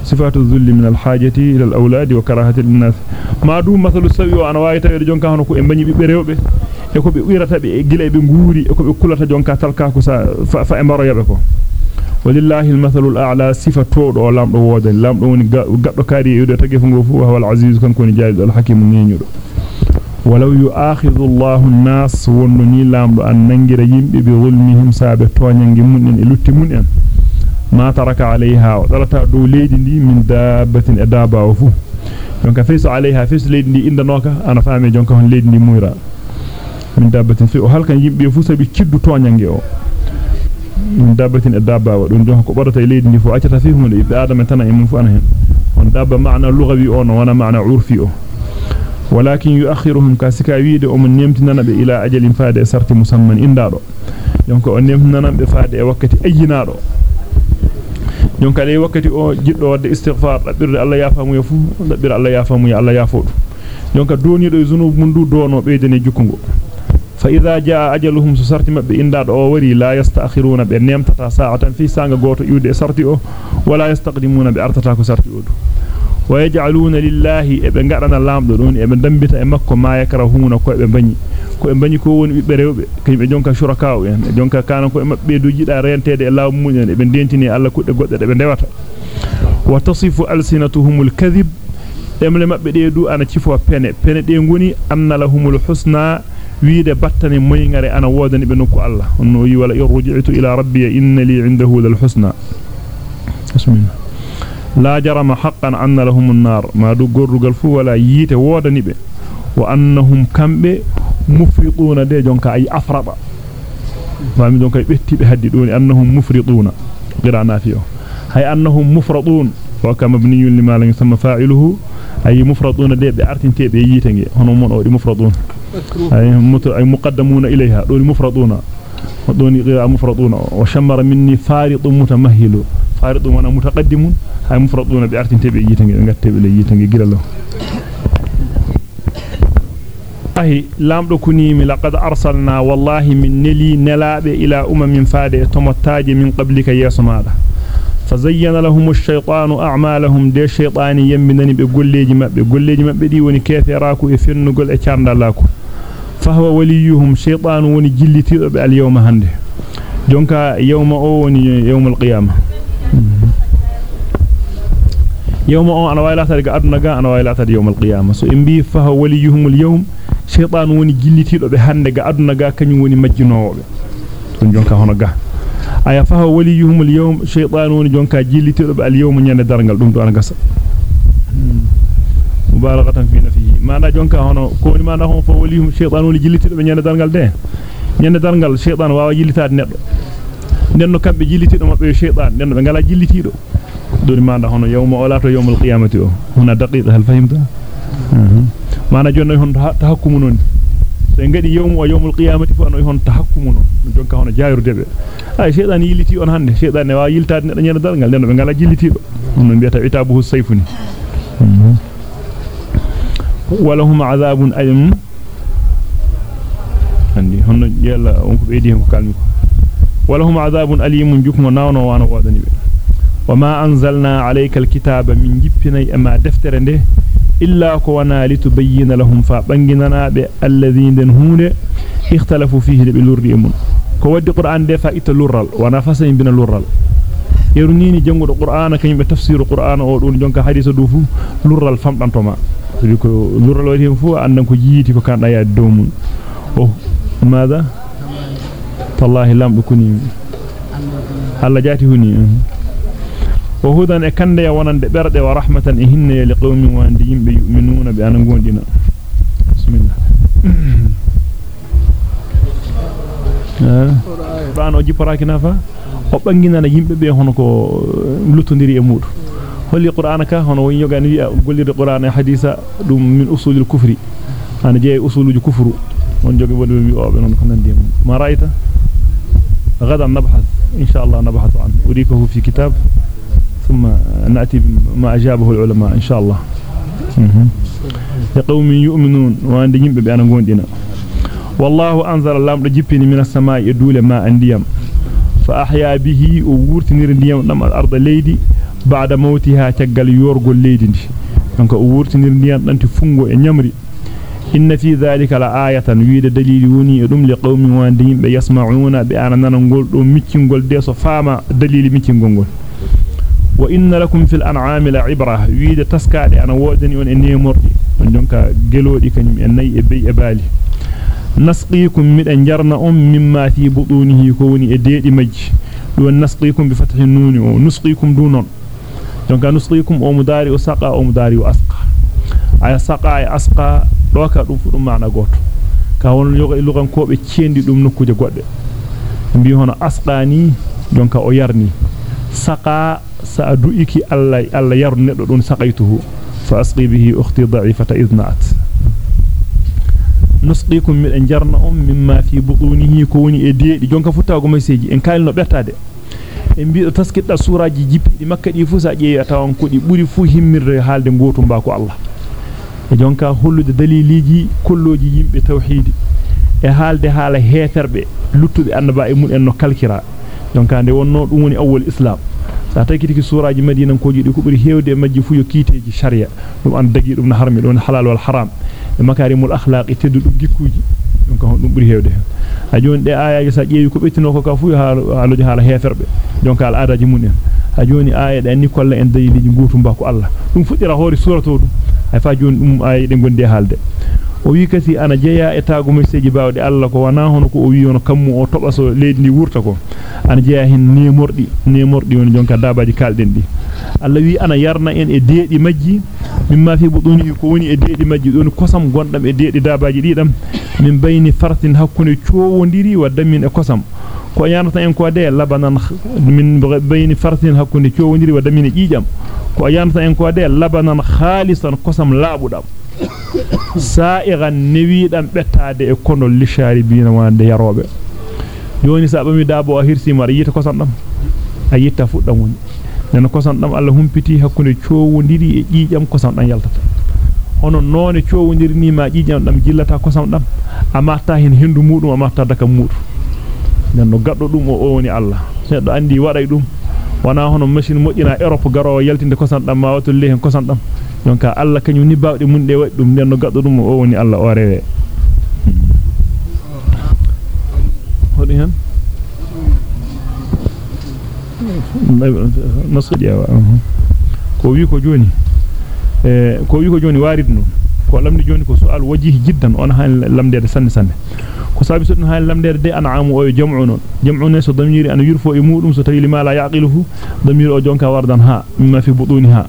صفات الذل من الحاجة إلى الأولاد وكراهة الناس ما دوم مثل السوي وأنا وايتا يرجون كهنو كو مبني بيريو بي يكو بيويرتا بي جلي بنغوري يكو بيكولتا جون كاتل كاكو فأمارو يبكو ولله المثل الأعلى صفة تود أو لام أو ودن لام أو ن قط كاري يود تجفن غفوه هو العزيز كان كوني جالد الحكيم نينجرو ولو يؤاخذ الله الناس ونني لام أن ننجر يمبي بظلمهم سابة توان ينجمون إن إلو تمون ما ترك عليها ولتا دوليد دي من دابة أدابة وفو. جونك فيس عليها فيس ليد دي إن دنوكا أنا فاهمي جونك هن دي مويرا. من دابة في وهل كان يمبي فوسا بكدو توان ينجيو e e hunde ibbe adama tan e mun fu ana hen on dabba maana lughawi o no wana maana urfi o walakin yu'akhiruhum kasika wiide o mun nemtinana be ila ajalin faade sarti musamman indado donc on nemtinana be faade e wakkati ayyinaado donc ale wakkati o jiddo wadde istighfar dabbirde Allah yafamu ya fu dabbir Allah yafamu ya Allah yafodu donc donido e zunub mun du dono beydene jukungo mabbe indado o wari la yasta'khiruna be nemtata sa'atan fi sanga goto iwde sarti o wala yastaqdimuna be artata ko sarti o ويجعلون لله ابن غدنا لامدو دون ابن e makko ma yakrahuna ko be bagni ko e bagni ko woni bibbe rewbe kanybe jonka shuraka en jonka kana ko e mabbe do jida rentede e law munyen be dentini alla kudde godde be dewata wa tasifu alsinatuhumul kadhib emle mabbe de du ana cifo pene pene de ngoni anna lahumul husna wiide battane moyngare ana wodani be nokku alla onno yi wala irji'tu ila rabbi inna li 'indahu lal husna bismillah la jarama haqqan anna lahum an-nar ma du gorrugal fu wala yite wodani be wa annahum kambe mufriduna de jonka ay afrada mami jonka bettibe haddi doni annahum mufriduna qira'na fiyo hay annahum mufradun wa kama mabniyun lima lam yusamma fa'iluhu ay mufraduna de be artinte be yite nge hono mon o di mufradun أي مقدمون إليها. دون مفرطون دون غير مفرطون وشمر مني فارط متمهل. فارط وأنا متقدم. هاي مفرطون بأرت تبعي يتنجي نغتبي لي يتنجي قيل الله أهي لامدو كنيمي لقد أرسلنا والله من نلي نلاب إلى أمم فادي تمتاج من قبلك يا سمادة. فزين لهم الشيطان أعمالهم. دي الشيطان يمنني بقوليج مبه قوليج مبه دي وني كيفراكو يفنغول اتشاندالاكو فهو وليهم. شيطان وني جلتي اليوم هنده. جونكا يوم أو وني يوم القيامة. يوم أو أنا وايلا تري ادنا غا أنا وايلا تري يوم القيامة. سو امبي فهو وليهم اليوم. شيطان وني جلتي دو به hande ga aduna ga kanyum aya fa waliyuhum al-yawm shaytan woni jonka jillitido be al-yawm nyande dargal dum do an gasa mubalaghatan fi nafihi manda jonka hono ko woni manda hon fa waliyuhum shaytan woni jillitido be nyande dargal de nyande dargal shaytan wawa jillitaade neddo nenno kambe jillitido mabbe shaytan nenno be ngala jillitido doni manda hono yawma wala to yawmul qiyamati o huna daqiqa hal fahimta mana jonno hon tahakkumu non so ngadi yawmu o yawmul qiyamati fu anoy hon tahakkumu non jonka hono jaayurde be ay shaytan yiliti on hande shaytan ne wa yiltaade neddo nyande dalgal nenno be ngala jillitido non biata itabuhu sayfuni ولهم عذاب أليم عندي هن يلا أنكم بيديهم كلامكم ولهم عذاب أليم جكم ناونو وأنا وادني وما أنزلنا عليك الكتاب من جبنا أما دفتر ده إلا كونا لتبين لهم فبنجنا بالذين هون اختلفوا فيه باللور يمون. كود القرآن اللورال وأنا فسين بين اللورال يرنيني جنgo القرآن كان تفسير القرآن أو دون جنك حديث دوفو لورال فمدانتما ko lural wadi fu andan ko jiiti ko kan daya maada tallahi lamdo kuni alla jati huni وهدى كان يوانا برد ورحمة إهن لقوم واندين بيؤمنون بأن نقول دينا بسم الله. قرآن أجيب راكي نافا. وبنجينا نجيب بيه هناك لطنير يمور هل القرآن كا هنا وين يوغان يقول لي القرآن حديثة من أصول الكفر. أنا جاي أصول الكفر. وان جوغي بولي بيؤمن ونكونا ندين ما رأيته غدا نبحث. إن شاء الله نبحث عنه. أريكه في كتاب. ثم نأتي ما أجابه العلماء إن شاء الله لقوم يؤمنون يمب بأنا قوندنا والله أنزل اللام رجبني من السماء يدول ما أنديم فأحيا به tagal yorgol leydi ndi donc o wurtinir ndiyam danti fungo e nyamri inna fi dhalika la ayatan wiide dalili woni e dum li qaumin wande yimbe yasma'una bi ana nanangol do miccingol de so faama dalili miccingol gol وإن لكم في الأنعام لعبرة. يريد تسكاري أنا وأدني وأن أني مرتي وأن جنكا قلو لك أني أبي أبالي. نسقيكم من أنجرنا أم مما في بطونه كوني أديت مج. لأن نسقيكم بفتح النون ونسقيكم دون جنكا نسقيكم أو مداري وسقى أو مداري وأسقى. أي سقى أي أسقى روكا رفض معنا قوت كهون يغي اللغة كوب تشين دي دوم نكو جا قوت بيهون أسقاني جنكا أو e sa duiki alla alla yarnu neddo don saqaytuhu fa asqi bihi ukhti da'ifata idna'at nusqikum min jarna um mimma fi butunihi ko woni e deedi jonka futtago meseji en biido taskidda suraji jippi makka di fu sa jeeyi tawan ko di buri fu himmirde haalde gotum ba ko Allah e jonka hollude daliliji kolloji yimbe tawhidi e haalde haala heferbe luttube annaba e mun en no kalkira jonka nde wonno dum woni awwal islam sa takiti suraji madina ko jidi ko buri hewde majji fu yo kiteji sharia dum an dagi dum na harmi don halal wal haram e makarimul akhlaq teddu dum gikkuji dum ko dum buri hewde a joni de ayaji sa jeewi ko bettino ko ka fu haaluji hala heferbe donc al adaji munen a joni aya de ni kolla en daliliji gutum ba ko Allah dum fuddira hori surato dum ay fa joni dum aya de gonde halde o wi kasi ana jeya e taagu meseji baawde Allah ko wana hono ko o wi on kammu o tobaso leedi ndi wurta ko ana jeya hen nemordi nemordi woni jonka dabaji kalden di Allah wi ana yarna en e deedi majji mimma fi buduni ko woni e deedi majji don kosam gondam e deedi dabaji didam min bayni fartin hakkunde coowondiri wa damin e kosam ko yanata en ko de labanan min bayni fartin hakkunde coowondiri wa damin e jiijam ko yanata en ko de labanan khalisan kosam laabudam sa'igan newiidam bettaade e kono lishari bina wande yarobe joni sa bami dabo a hirsi mar yita kosan dam a yitta fuddam woni nen kosan dam Allah humpiti hakkunde coowondiri e jiijam kosan dam yaltata hono noone coowondiri ma jiijam dam jillata kosan dam amata hen hendu mudum amata daka mudu nen no gaddo dum o woni Allah seddo andi waday dum wana hono machine mojjina Europe garo yaltinde kosan dam ma watul le hen kosan dam donc Allah kanyum ni baawde mun de wadi dum nenno gaddo dum o woni Allah o rewe hodi hen nasudi ko wi ko joni e ko wi ko joni warid non ko lamdi joni ko su'al wajih jiddan on han lamdede sanne sanne ko sabi so dum han lamdede de an'amu o jam'u non jam'u ne so damiri an yurfo e mudum so tawi lima la yaqiluhu damiri o jonka wardan ha mimma fi buduniha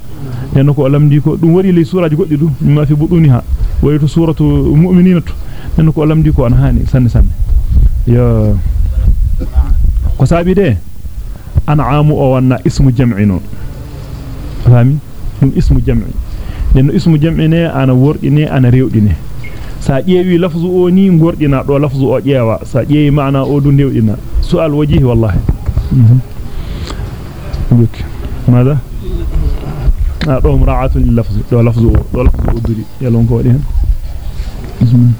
nenno ko lamdi ko dum wari le suraji goddi dum mimma fi buduniha wari to suratu mu'mininatu nenno ko lamdi ko an hani sanne sanne yo ko sabi de an'amu o wanna ismu jam'i non fami dum ismu jam'i nenno ismu jam'i ne ana wordine ana rewdine sa ƴeewi lafzu o ni gordina do lafzu o ƴeewa sa ƴeewi maana o du newdina su'al wajihi wallahi ماذا do mura'atun lil lafzi do lafzu do lafzu udri yalon ko wadi hen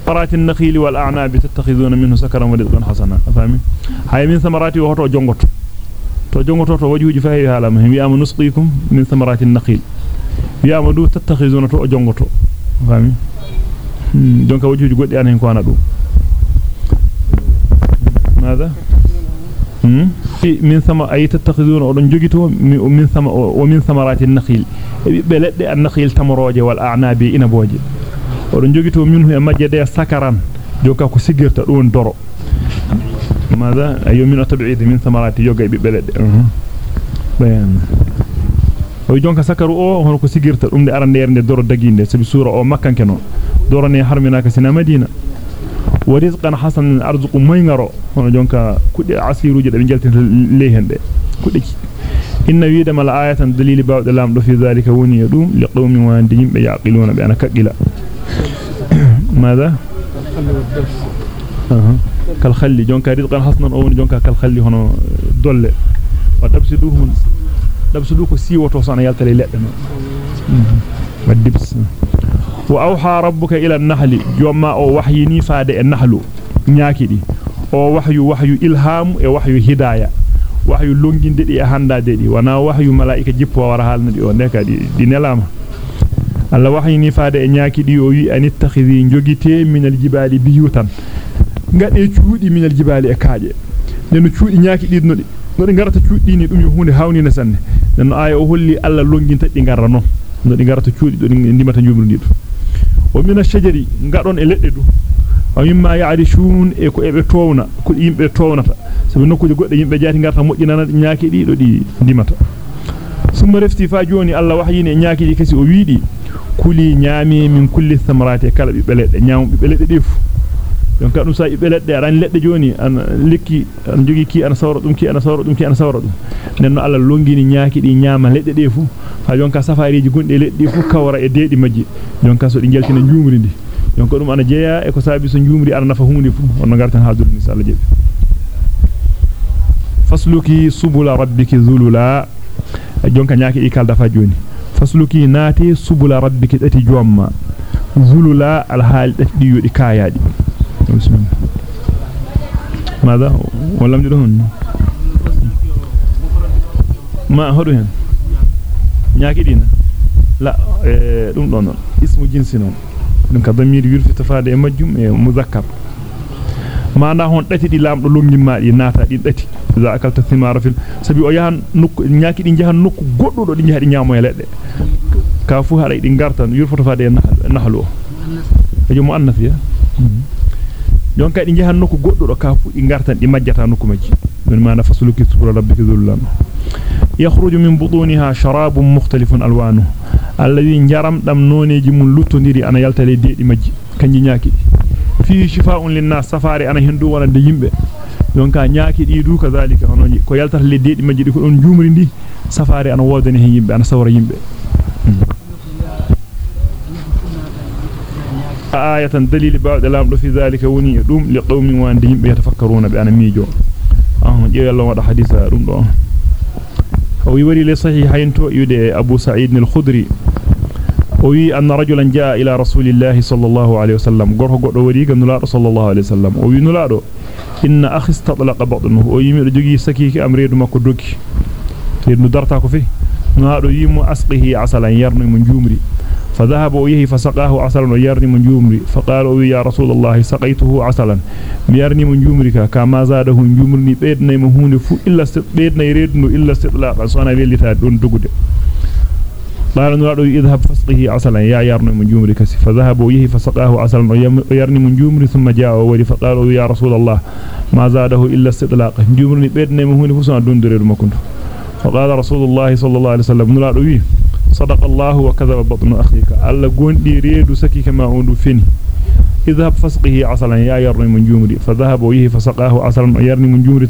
ثمرات النخيل والأعناب تتخذون منه سكرا ورزقا حسنا فاهمين هاي من ثمرات وهو جونغوت to jongoto to wajuji fahi halama wi am nusqikum min thamarati an-nakhil wi am du tattakhizuna to jongoto. Fami donc wajuji goddi an hen ko ana dum. ماذا من ثم أي تتخذون أولن جوجتو من ثم ومن ثمرات النخيل بلد النخيل تمروج والأعناب إنبوج أولن جوجتو منه مجد سكرا جوكا كسجرت دون درو ماذا أي من تبعيد من ثمرات يوغا ببلد بيان o jonka sakaru o hono ko sigirta dum de arande nde doro daginde sabi sura o makkan keno doro ne harmina ka sina madina ورزقا حسنا ارزق موينغارو hono jonka kudde asiruji de be jaltinta ley hende kudde inna wiida mal ayatan dalili bawde lamdo fi zalika woni dum li qawmin wa andi yimbe yaqiluna be ana kaggila ماذا kal khalli jonka rizqan hasnan o woni jonka kal khalli hono yaltale ledde wa awha rabbuka ila an-nahli jomma o wahyini faade e nahlu nyaakidi o wahyu wahyu ilham e wahyu hidaya wahyu longinde di e handade di wana wahyu malaika jippo wara halnadi o ndeka di di nelama Allah wahyini faade e nyaakidi o wi anittakhidhi jogite min al-jibali biyutan ngade cuudi min al-jibali e kaaje den cuudi nyaakidi no di no di garata cuudi ni dum yo hunde hawni na sanne den aya o holli Allah longinta di garra no no di garata cuudi do ndimata njumru do o mina shajari ngadon e ledde du o yimma ya'rishun e ko ebe towna ko yimbe townata sabi nokkuje godde yimbe jaati ngarta mojjinana nyaaki di do di ndimata summa refti fa joni Allah wahyini e nyaaki di kasi o wiidi kuli nyaami min kulli thamarati kala bi beledde nyaamu bi beledde defu donc dum sa ibe ledde ran ledde joni an likki an jogi ki an sawra dum ki an sawra dum ki an sawra dum nenno Allah longini nyaaki di nyaama ledde defu ha jonka safariji gonde leddi fu kawra e deedi majji jonka so di jaltina njumri ndi jonka dum ana jeya e ko sabi so njumri ana nafa hunde fu on gartan ha dulni sala jebi fasluki subula rabbiki zulula jonka nyaaki di kalda fa joni fasluki naati subula rabbiki dati jomma zulula al hal dati yodi kayadi bismillah ماذا ولم dina la dum don non ismu jinsi non dum ka damir yurfi tafaade e majjum e muzakkar maana hon dati di lamdo longimmaadi naata di dati za akalta thimara fil sabi o yahan nokku nyaaki di jahan nokku goddudo di nyaadi nyaamo e ledde ka fu haray di gartan yurfoto faade nahlu e jomo annas ya don kay di jahan nokku goddudo ka fu di gartan di majjata nokku majji don maana fasluki subra rabbika zullan yakhruju min buduniha sharabun mukhtalifun alwanu alladhi jaram dam noneji mun luttondiri ana yaltale deedi majji kanji nyaaki fi shifaa'un linnas safari ana hindu wonande yimbe donc nyaaki di du kazalika hono ko yaltata le deedi majji di ko don jumri ndi safari ana wodane hen yimbe ana sawra yimbe آية دليل بعد لام في ذلك وني دوم لقوم وان ديم يتفكرون بأنا ميجو. آه جي الله ودا حديثا دوم دو أو يوري لي صحيحين تو يدي أبو سعيد الخدري. وي أن رجلا جاء إلى رسول الله صلى الله عليه وسلم. قره قره وريق نلاده صلى الله عليه وسلم. وي نلاده إن أخي استطلق بطنه ويمير جوجي سكيك أمريد ما كدوكي يدن درتاكو فيه. نلاده يمو أسقه عسلا يرمي من جومري. فذهب ويه فسقاه عسلا ويرني من جومري فقال يا رسول الله سقيته عسلا. يرني من جومري كما زاده جومرني بيدنا مهون فو إلا بيدنا يريدن إلا استطلاقا سوانا بيلتا دون دقود قال نرادو اذهب فسقه عسلا. يا يرني من جومري كسي فذهب ويه فسقاه عسلا. ويرني من جومري ثم جاء وولي فقالوا يا رسول الله ما زاده إلا استطلاقا جومرني بيدنا مهون فو. سوانا دون دريد مكنت فقال رسول الله صلى الله عليه وسلم نرادو ويه صدق الله وكذب بطن أخيك ألا قوندي ريدو سكي كما أوندو فيني اذهب فسقه عسلا يا يرني من جمري فذهب ويه فسقاه عسلا يرني من جمري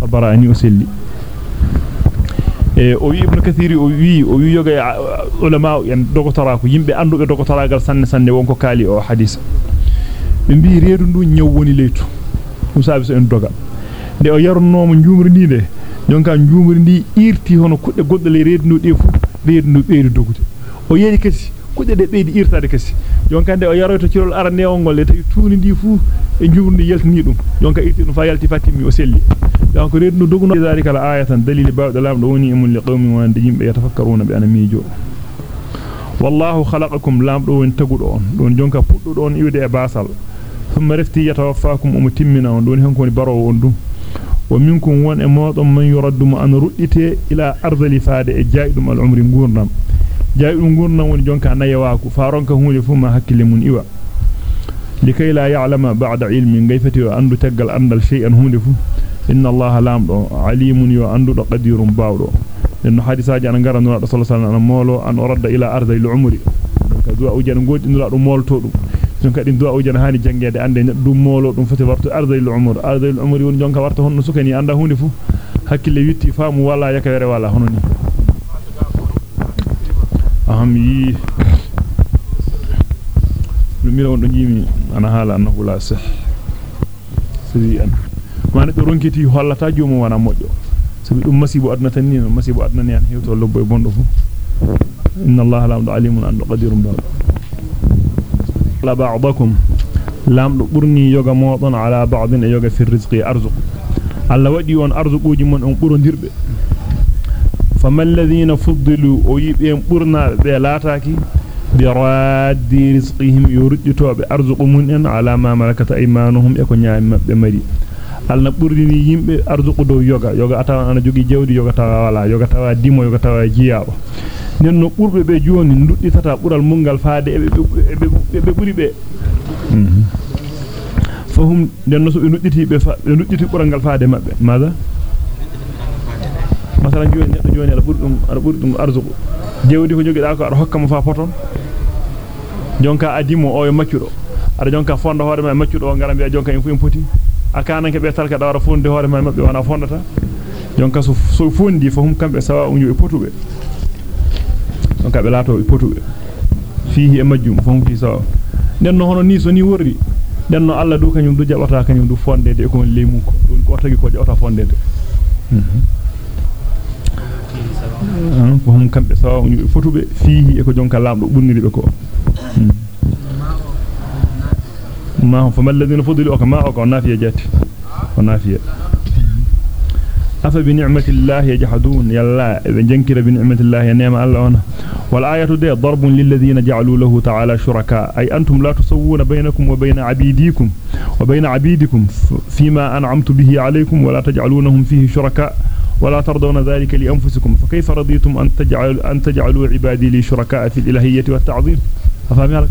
فبرأني أسلي o wi yoga ulama en dogotara ko yimbe andube dogotaragal sanne sanne wonko kali o hadisa be mbi reedu ndu nyaw woni leytu dum sabi so en doga de o yarnomo jumri ndi de jonka jumri ndi irti hono kudde goddo le reedu ndu de fu reedu ndu beedi dogude o yeedi kasi kudde de beedi irtade kasi jonka de o yaroyto cirol arandewol ngol le tawi tuuni ndi fu e jumri ndi yaltini dum jonka irti dum fa yalti fatimi o selli donc reedu ndu doguno zalika la ayatan dalil bawda lamdo woni emul li qawmi wa ande yimbe yatafakkaruna bi ana miijo wallahu khalaqakum lamdo won tagudo on don jonka puddo on iwde e basal thumma rafti yatawaffakum um timmina on don hen ko ni baro on dum e an ruddite ila ardali faade e jaydum al umri ngurnam jaydum ngurnam woni jonka nayawaku faronka hunde fu ma hakkile mun iwa likay la ya'lama ba'da ilmin gayfati wa andu tagal andal shay'an hunde fu inna allaha lamdo alimun yo andudo qadirun bawdo den hadisaaji an ngara nura sallallahu alaihi wasallam molo an radda ila ardil umri ka du'a ujan godi nura dum molto dum don kadi du'a ujan hani jangede ande dum molo dum fati warto ardil umri ardil umri woni jonka warto honno sukani anda hunde fu hakkille witti faamu wala yakawere wala hono ni aham yi lumira on do jimi ana hala annahu la sah sabi an man do ronkiti hollata joomo wana modjo sabi dum masibo adna tan ni masibo adna ni an hewto lobbo e bondo fu inna allaha lamdu alimun an qadirun ba ala ba'din e yoga fi rizqi arzuq alla wadi on arzuquji mon on burondirbe famal ladhina fuddilu o yibe burna be lataki bi raddi rizqihim yurjitobe arzuqu mun en ala ma malakat aymanuhum e ko nyaami mabbe mari alna burdini yimbe arzuqu dow yoga yoga atawa ana jogi jawdi yoga tawa wala yoga tawa dimo yoga tawa jiyaaba nenno burbe be joni nduddi tata bural mungal faade e be buri be fahum nenno so be nudditi be be nudditi bural ngal faade mabbe maza masalan joni neddo joni ala burdum ala burdum arzuqu jawdi ko jogi da ko ada hokkama fa poton jonka adimo o e maccudo ada jonka fonda hoore ma maccudo ngara biya jonka en fu en poti akananke be talka dawra fonde hoore ma mabbe wana fondata jonka so so fondi fo hum kambe sawa on yo e potube jonka be lato e potube fihi e majjum fo hum fi sawa denno hono ni so ni worri denno alla du kanyum du jabata kanyum du fondede e ko lemu ko don ko tagi ko jabata fondede ko hum kambe sawa on yo e potube fihi e ko jonka lamdo bunniri be ko ما هم فما الذين فضلوا كما أو نافية جات ونافية afa bi ni'matillahi yajhadun yalla be jankira bi ni'matillahi nema Allah ona wal ayatu de darbun lil ladina ja'alu lahu ta'ala shuraka ay antum la tusawwuna bainakum wa bain abidikum wa bain abidikum fima an'amtu bihi alaykum wa la taj'alunahum fihi shuraka ولا ترضون ذلك لأنفسكم فكيف رضيتم أن تجعلوا, أن تجعلوا عبادي لي شركاء في الإلهية والتعظيم أفهم هذا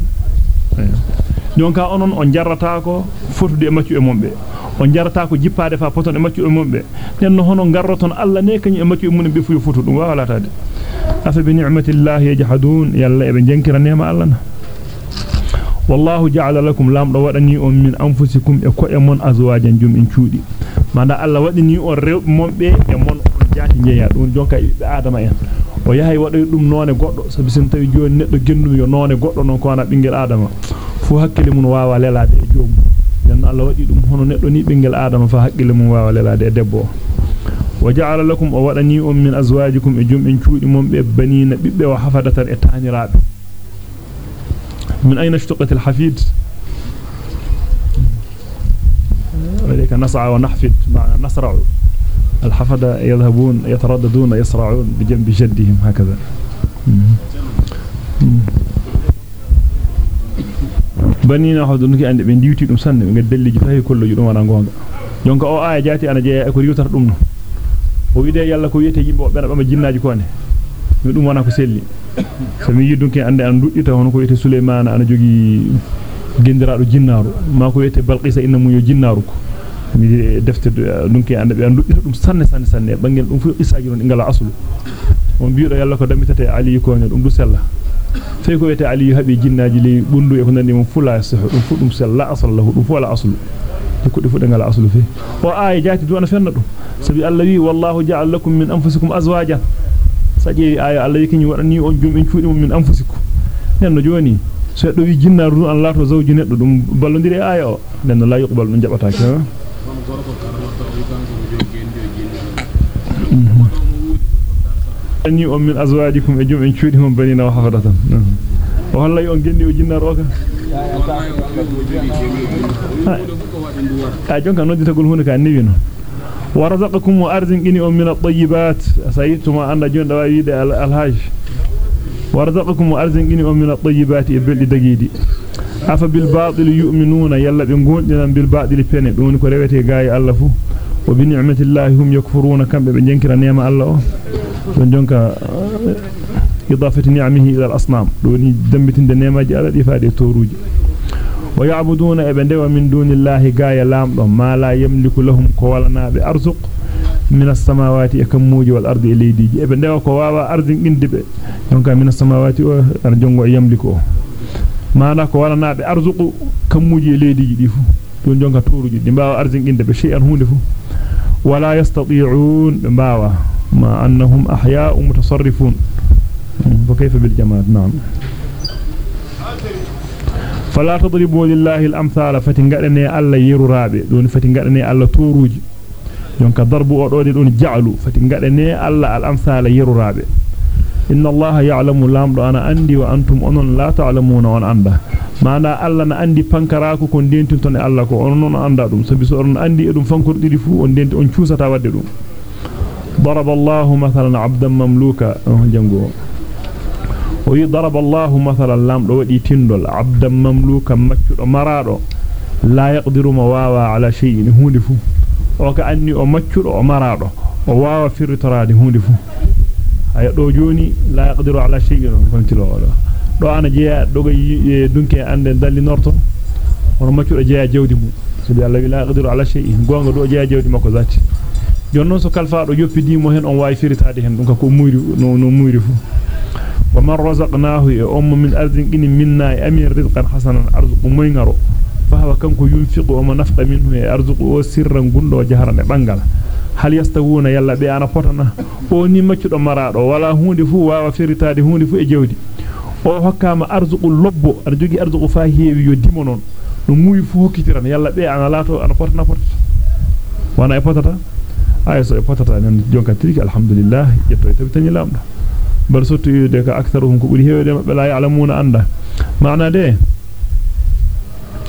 jonka onon on jarrata ko fotude maccu e mombe on jarrata ko jippade fa poton e maccu e mombe nenno hono garroton alla ne kany e maccu e mun be fu fotu dum wala tade afa bi ni'matillahi yajhadun yalla e be jankira nema alla na wallahu ja'ala lakum lamdo wadani on min anfusikum e ko e mon azwajan jum en cuudi manda alla wadini on rewbe mombe e mon on jaati jeeya dum jonka adama en o yahay wadoy dum none goddo sabi sen tawi joni neddo gendum yo none goddo non ko wana bingel adama fu hakkile mun waawa lelade e joomu den Allah wadi dum hono neddo ni bingel adama fa hakkile mun waawa lelade e debbo wa ja'ala lakum wa wadani um min azwajikum e jum en cuudi mom be banina bibbe wa hafadatan e taniraabe من أين اشتقت الحفيد وليك نسعى ونحفد مع نسرع الحفد يذهبون يترددون يسرعون بجنب جدهم هكذا ande be diwti dum sanne be delliji tawi kollo dum wana gonga jonka o aya jati ana jeya ko riwtar dum no o wide yalla ko yete yimbe be bama jinnaaji ko ne mi dum wana ko selli so mi yidunki ande an duddita hono ko yete Suleyman ana jogi gendiraado jinnaaru ma ko yete Balqisa inna mu yo jinnaaru ko mi defte dunki ande be an duddita dum sanne sanne sanne bangel dum fu qissaaji non ngala aslu on biido yalla ko damitate ali ko ne dum du sella fay ko wete ali habi jinnaaji li bundu e ko nandi mum fula sahu dum fu dum sel la asal lahu dum fu wala aslu ko di fu ngala aslu fi o ay jaati do na fenna dum sabi allah wi wallahu ja'al lakum min anfusikum azwaja saji ay allah wi kini wadani on jum en cuudi mum min anfusikum nenno joni so do wi jinnaaru dum an laato zawji neddo dum ballondire ay o nenno la yuqbal dum jabataake ha ni on min azwajikum e jum en cuudi mum banina wa hafadatan o hollay on gendi o jinnar o ka jonka nodditagol hunde ka newi non warzaqakum wa arzqini um min at-tayyibat saytuma anda jonda wa wiide al-hajj warzaqakum wa arzqini um min at-tayyibat e beldi dagidi afa bil batil yu'minuna yalla be gondinan bil batil pene dum ko rewete gaay Allah fu wa bi ni'matillahi hum yakfuruna kambe be jenkira neema Allah o don jonka idafati ni'amihi ila al-asnam doni dambitinde neemaji ala di faade toruji wa ya'buduna ibandewa min dunillahi gaaya lamdo ma la yamliku lahum ko walanabe arzuq min as-samawati akamuji wal ardi ilaydi ibandewa ko wawa ardin dindibe jonka min as-samawati wa ar jongo yamliku mana yastati'un bawa ما أنهم أحياء متصرفون. وكيف بالجماد؟ نعم. فلا تضربوا لله الأمثال. فتنقلني ألا يررابي دون فتنقلني ألا توروج. يونك ضرب أدوني دون جعلوا. فتنقلني ألا الأمثال يررابي إن الله يعلم لامد أنا أندي وأنتم أنون لا تعلمون وأن أنده mana alla na andi pankaraako ko dentin ton alla ko on non anda dum sabi so on andi e dum fankur didi fu on denti on ciusata wadde dum ضرب الله مثلا عبدا مملوكا جنغو وي ضرب الله مثلا لام دو ودي تندول عبدا مملوكا ماچو مرادو لا يقدر ما واوا على شيء هوندي فو maccudo o marado o waawa firtorade hunde fu ay do joni la yaqdiru ala shay'in famtilo do do ana jeya dogo dunke ande dalli norto on maccudo jeya jawdi mu sabi Allah la yaqdiru ala shay'in gonga do jeya jawdi makko zati jonnon so kalfaado yoppidimo hen on wawi firitade hen dum ko muuri no no muuri fu wa man razaqnahu ya ummu min ardin qini minna amir rizqan hasanan arzuqu moyngaro fa hawa kanko yunfiqu wa nafqa minhu ya arzuqu o sirran gundo jaharan e bangal hal yastawuna yalla be ana potana o ni maccudo marado wala hunde fu wawa firitade hunde fu e jewdi o hokkama arzuqu lobbo ar jogi arzuqu fa heewi yo dimo non no muuyi fu hokkitiran yalla be ana lato ana potana potata wana e potata ay so e potata nan jonka tiriki alhamdulillah jetto tabitani lamdo bar sotti de ka aktharuhum ko buri heewde mabbe la ya'lamuna anda maana de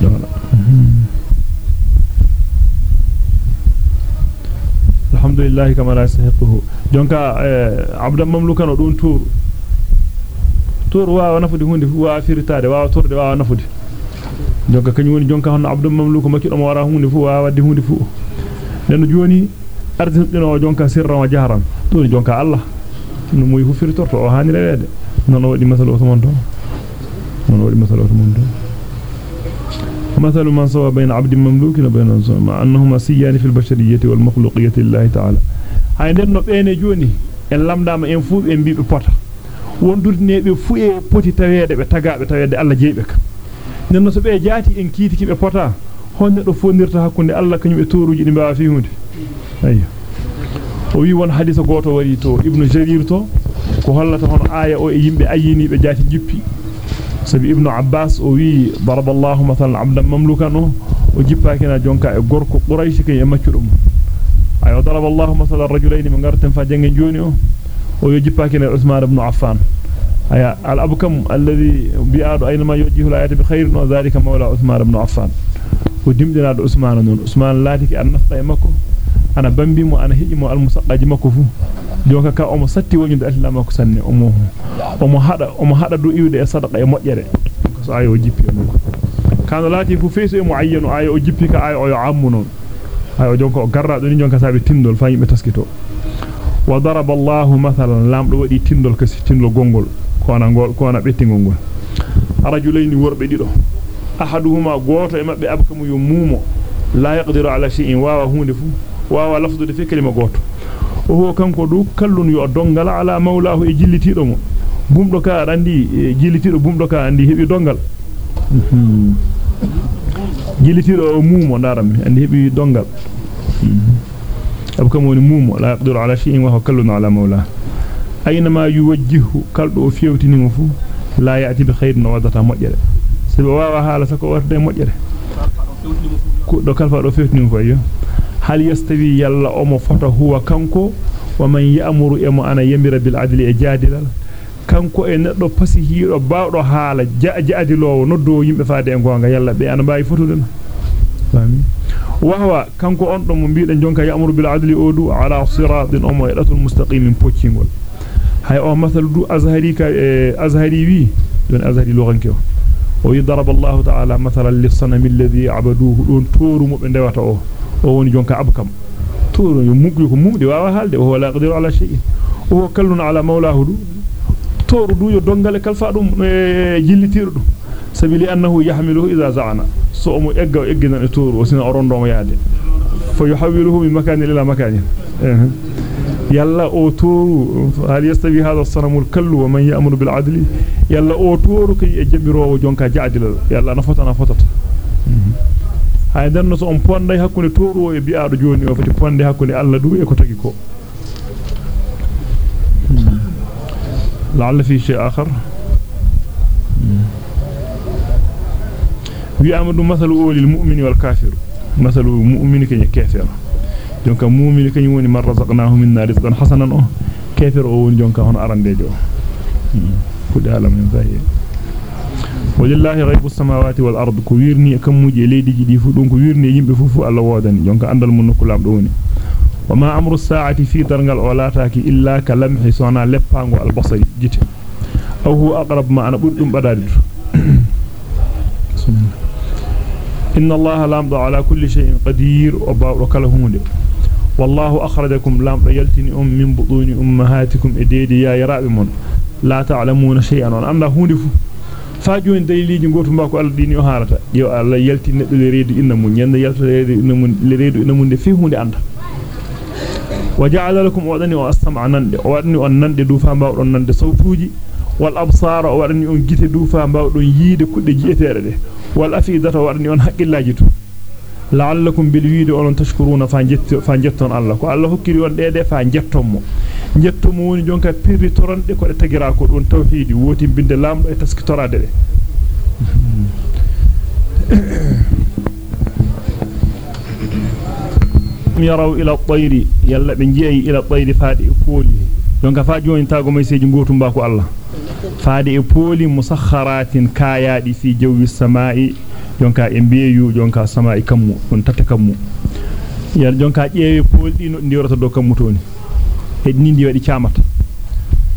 الحمد yastahiquhu jonka abdan mamlukan o don tour tour waawa nafude hunde fu waawa firitade waawa torde waawa nafude jonka kany woni jonka hono abdan mamluko makki do mo wara hunde fu waawa wadde hunde fu den joni ardino jonka sirran wa jahran to jonka allah no moy fu firitorto o hani rewede non wadi masalo to mon do non wadi masalo to mon do مثل من سوى بين عبد مملوك وبين مع أنهما سيان في البشرية والمخلوقية لله تعالى den no beene joni en lamdama en fu en bibe pota wondurneebe fu e poti taweede be tagaabe taweede Allah jeybe ka nenno so be jaati en kiiti be pota honne do fondirta hakkunde Allah kanyum e toruji di baawa fi hunde ayyo o wi won hadisa goto wari to ibnu jarir to ko hollata hono aya o e yimbe ayini be jaati jippi sabi ibnu abbas o wi daraballahu mathalan abdan mamlukan o jippakina jonka e gorko quraish kay e maccudum ayo daraballahu mathalan rajulayn min gartan fa jangen joni o o yo jippakina usman ibn affan aya al abkam alladhi bi'adu aynama yujihu la ayati bi khairin wa dhalika mawla usman ibn affan o dimdinaado usman non usman laatiki an nafta e makko ana bambi mo ana hiji mo al musaqqaji makko fu jonka ka o mo satti wonyude aslama ko sanne o mo o mo hada o mo hada do iwde e sadaqa e mojjere so ayo jippi non kano laati fu feeso e muayyanu ayo o jippi ka ayo o yo ammu non ayo jonka o garra do ni jonka sabe tindol fa yimbe taskito wa daraba allah mathalan lamdo wadi tindol kasi tindol gongol ko ana gol ko ana bettingol gol rajulayn worbe dido ahaduhuma goto e mabbe abkamu yo mumo la yaqdiru ala shay'in wa hunde fu wa lafdu de fi kalima goto ala mawlahu e jillitido mo bumdo ka andi jillitido bumdo ka andi hebi dongal jillitido o mumo daram andi hebi dongal abkam woni mumo la yaqdiru ala shay'in wa huwa kallun ala mawlahu aynama yuwajjihu kaldo o fewtini mo fu la ya'ti bi khairin wadata mojjere sabi wawa hala sako warde mojjere ko do kalfa do fewtini mo fayo bil adli e jadilal kanko e neddo pasi hiido baawdo haala jaadilowo noddo yimbe faade en gonga yalla be ana baawi fotude fami wahwa kanko on do mo biiden jonka ya'muru bil adli odu ala siratin omo edatul mustaqimin poccingol hay o masal du azhari ka azhari wi don azhari loganke o o yidaraba allah ta'ala mathalan lis sanami alladhi abaduhu don toru mo be ndewata o o wala qadiru ala shay'in o kallun ala mawlahu du toru du yo dongale kalfa dum jillitiru dum sabili annahu yahmiluhu idha za'ana so mo egga eggina e toru o sina orondo mo yaade fa yuhawiluhu min makanin ila makanin yalla o toru hal yastawi hadha as-sanamu al-kallu wa man ya'muru bil 'adli yalla o toru kay e jamirowo jonka jaadilal yalla na fotana fotata hay den so on ponday hakkunde toru o e bi'aado joni o fati ponde hakkunde Allah du e ko tagi ko لعل في شيء آخر ويعمد مثل أول المؤمن والكافر مثل المؤمن كي كافر donc mu'min kany woni man razaqnahu minna rizqan hasanan o kafir o woni jonka hono arandejo kudi alam min zahi ولله غيب السماوات والارض كويرني كم موجي ليدي جي دي فودون كويرني ييمبي فوفو الله وودان جونك اندال مون كولام دوني وما أمر الساعة في درغال اولاتاكي الا كلمح سونا لبانغو البصري جيت أو هو اقرب ما أنا بودوم بدادو ان الله لامض على كل شيء قدير وبارك له والله اخرجكم لام يلتني ام من بطون امهاتكم اديدي يا يراب من لا تعلمون شيئا وان الله هو أمهاتكم إديدي يا يرابي من لا تعلمون شيئا وأن أمنا هندف فاجوين دليلي غوتو ماكو الله ديني هارتا يو الله يلتني لريد إن من يند يلتني إن من لريد إن من في هند أنت وجعل لكم ودني واستمع نند ودني on nande dufa mbawdon nande sawtuuji wal absara wadni on gite dufa mbawdon yiide kudde jietere de wal afidata wadni on haqqillaaji to la'allakum bil wiide on tashkuruna fa jetto fa jetton Allah ko Allah hokkiri on dede fa jettommo jettomo woni jonka pirri toronde ko de tagira ko don tawhidi woti binde lamdo e taskitorade de yaraw ila at-tayri yalla be jeeyi ila at-tayri faadi e pooli jonka fa joni tago may seji gotum ba ko Allah faadi e pooli musakharatin kayadi fi jawi samai jonka e mbeeyu jonka samai kammu don tata kammu yar jonka ƴeewi poldi no ndiwrata do kam mutoni e ni ndi wadi ciamata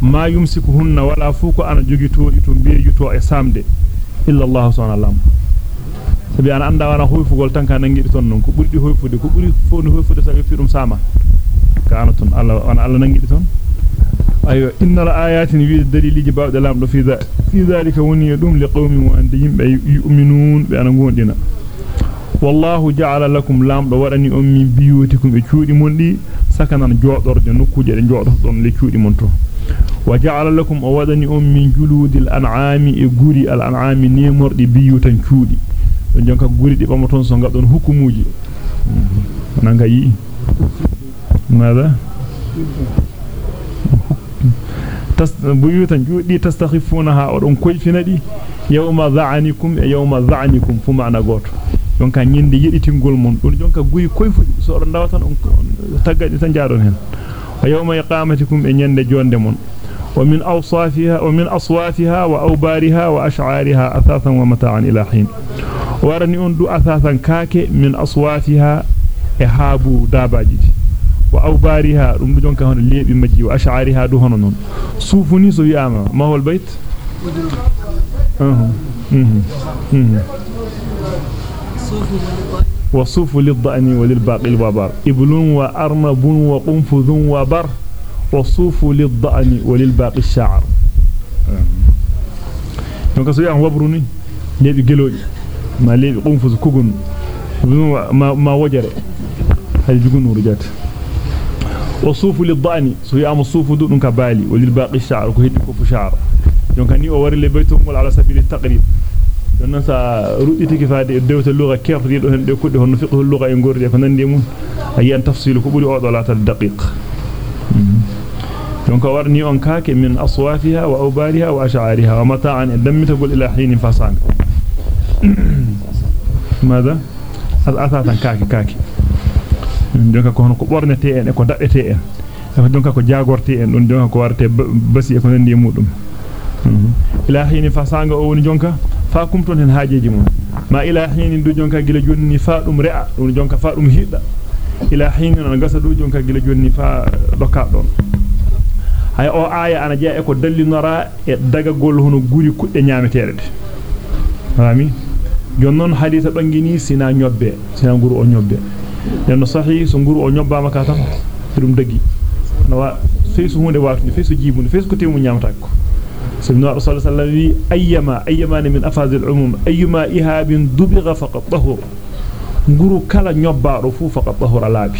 ma yumsiku hunna wala fuko ana jogi to to beeju to e samde illa allah subhanahu wa sabi ana anda wana hoyfugol tan ka nangidi ton non ko burdi hoyfude ko buri fo no hoyfude sabi fi dum sama ka ana ton alla wana alla nangidi ton ayo innal ayatin wi daliliji bawde lamdo fi da fi zalika woni dum li qaumin wa ande yimbe yu'minun be ana gondina e mon di sakanan jodorde nokkuje de jodo don le cuudi mon to wa ja'ala lakum o wadani on min juludil an'ami e guri al an'ami nemordi biyutan cuudi don jonka guri di bamaton so ngadon hukumuji nanga yi ماذا juudi tastakhifunaha odon koyfinadi yawma dha'anikum e yawma dha'anikum fu ma'na goto jonka nyinde yeditingol mon don jonka guri koyfudi so don dawatan on taggadi tan jaadon hen wa yawma iqamatikum e nyande jonde mon wa min awsafiha wa min aswafiha wa awbariha wa ash'ariha athathan wa mata'an ila hin warani on du athathan kaake min aswafiha e haabu dabaji wa awbariha dum du jonka hono leebi majji wa ash'ariha du hono non sufuni so yama ma wal bayt mhm mhm وصوف للضأن وللباقي البابار إبل وأرنب وقنفذ وبر وصوف للضأن وللباقي الشعر donc so yam wabru ni lebi geloji ma lebi qunfuz kugun ma ma wajare hay jugun وصوف للضأن yam sufu dun ka bali وللباقي الشعر heddi ko fu sha'ar donc ni o wari le baytum wala nan sa rudditi kifaade dewte lugha kerdi do hen de kudde hono fiqhu lugha e ngorde ko nande mun ayi tafsil ko buri o do lata daqiq donc warni on kaake min aswafiha wa awbariha wa ash'ariha wa mata'an damitagul ila hin fasang ماذا asatan kaake kaake donc ko hono ko bornete en e ko daddete en donc ko jagorte en don donc ko warte basi e ko nandi mudum ila hin fasanga o woni jonka fa kumton hen haajeji mon ma ila hin du jonka gila jonni fa dum re'a dum jonka fa dum hidda ila hin non gasa du jonka gila jonni fa dokka don hay o aya ana jea e ko dallinora e dagagol hono guri kudde nyaametere de jonnon hadisa bangini sina nyobbe sina nguru o nyobbe den sahih so nguru o nyobbama ka tan dum dagi na wa feesu hunde waatu feesu jibunde feesu ko temu nyaamata ko سيدنا رسول الله صلى الله عليه وسلم أيما أيما من أفاز العموم أيما إهاب دبغ فقط طهر nguru kala nyobbaado fu faqat tahura laabi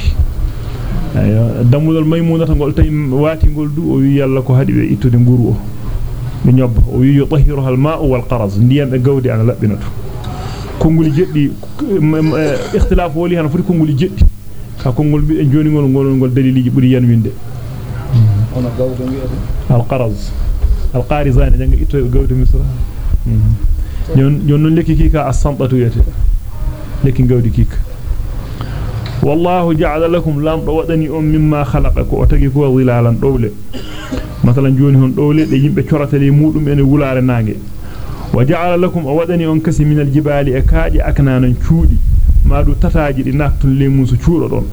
ayo damulol maymunata gol tay waati gol du o wi yalla ko hadi be ittude nguru o be nyobba o wi yutahiru al ma'u wal qaraz ndiyam be gawdi ana labbinato konguli jeddi ikhtilaf woli han foti konguli jeddi ka kongol bi en joni ngol ngol ngol daliliji buri yan winde ona gawdo wi'ete al القارزان جنگ ito gawde misra jon jon non lekki kika as-samtatu yete lekki gawdi kika wallahu ja'ala lakum lamdo wadani on mimma khalaqa ko tagi ko wilalan dowle masalan joni hon dowle de yimbe coratale mudum ene wulare nange wa ja'ala lakum wadani on kasi min al-jibali e kaaji aknanan cuudi madu tataaji di naftun le musu cuudo don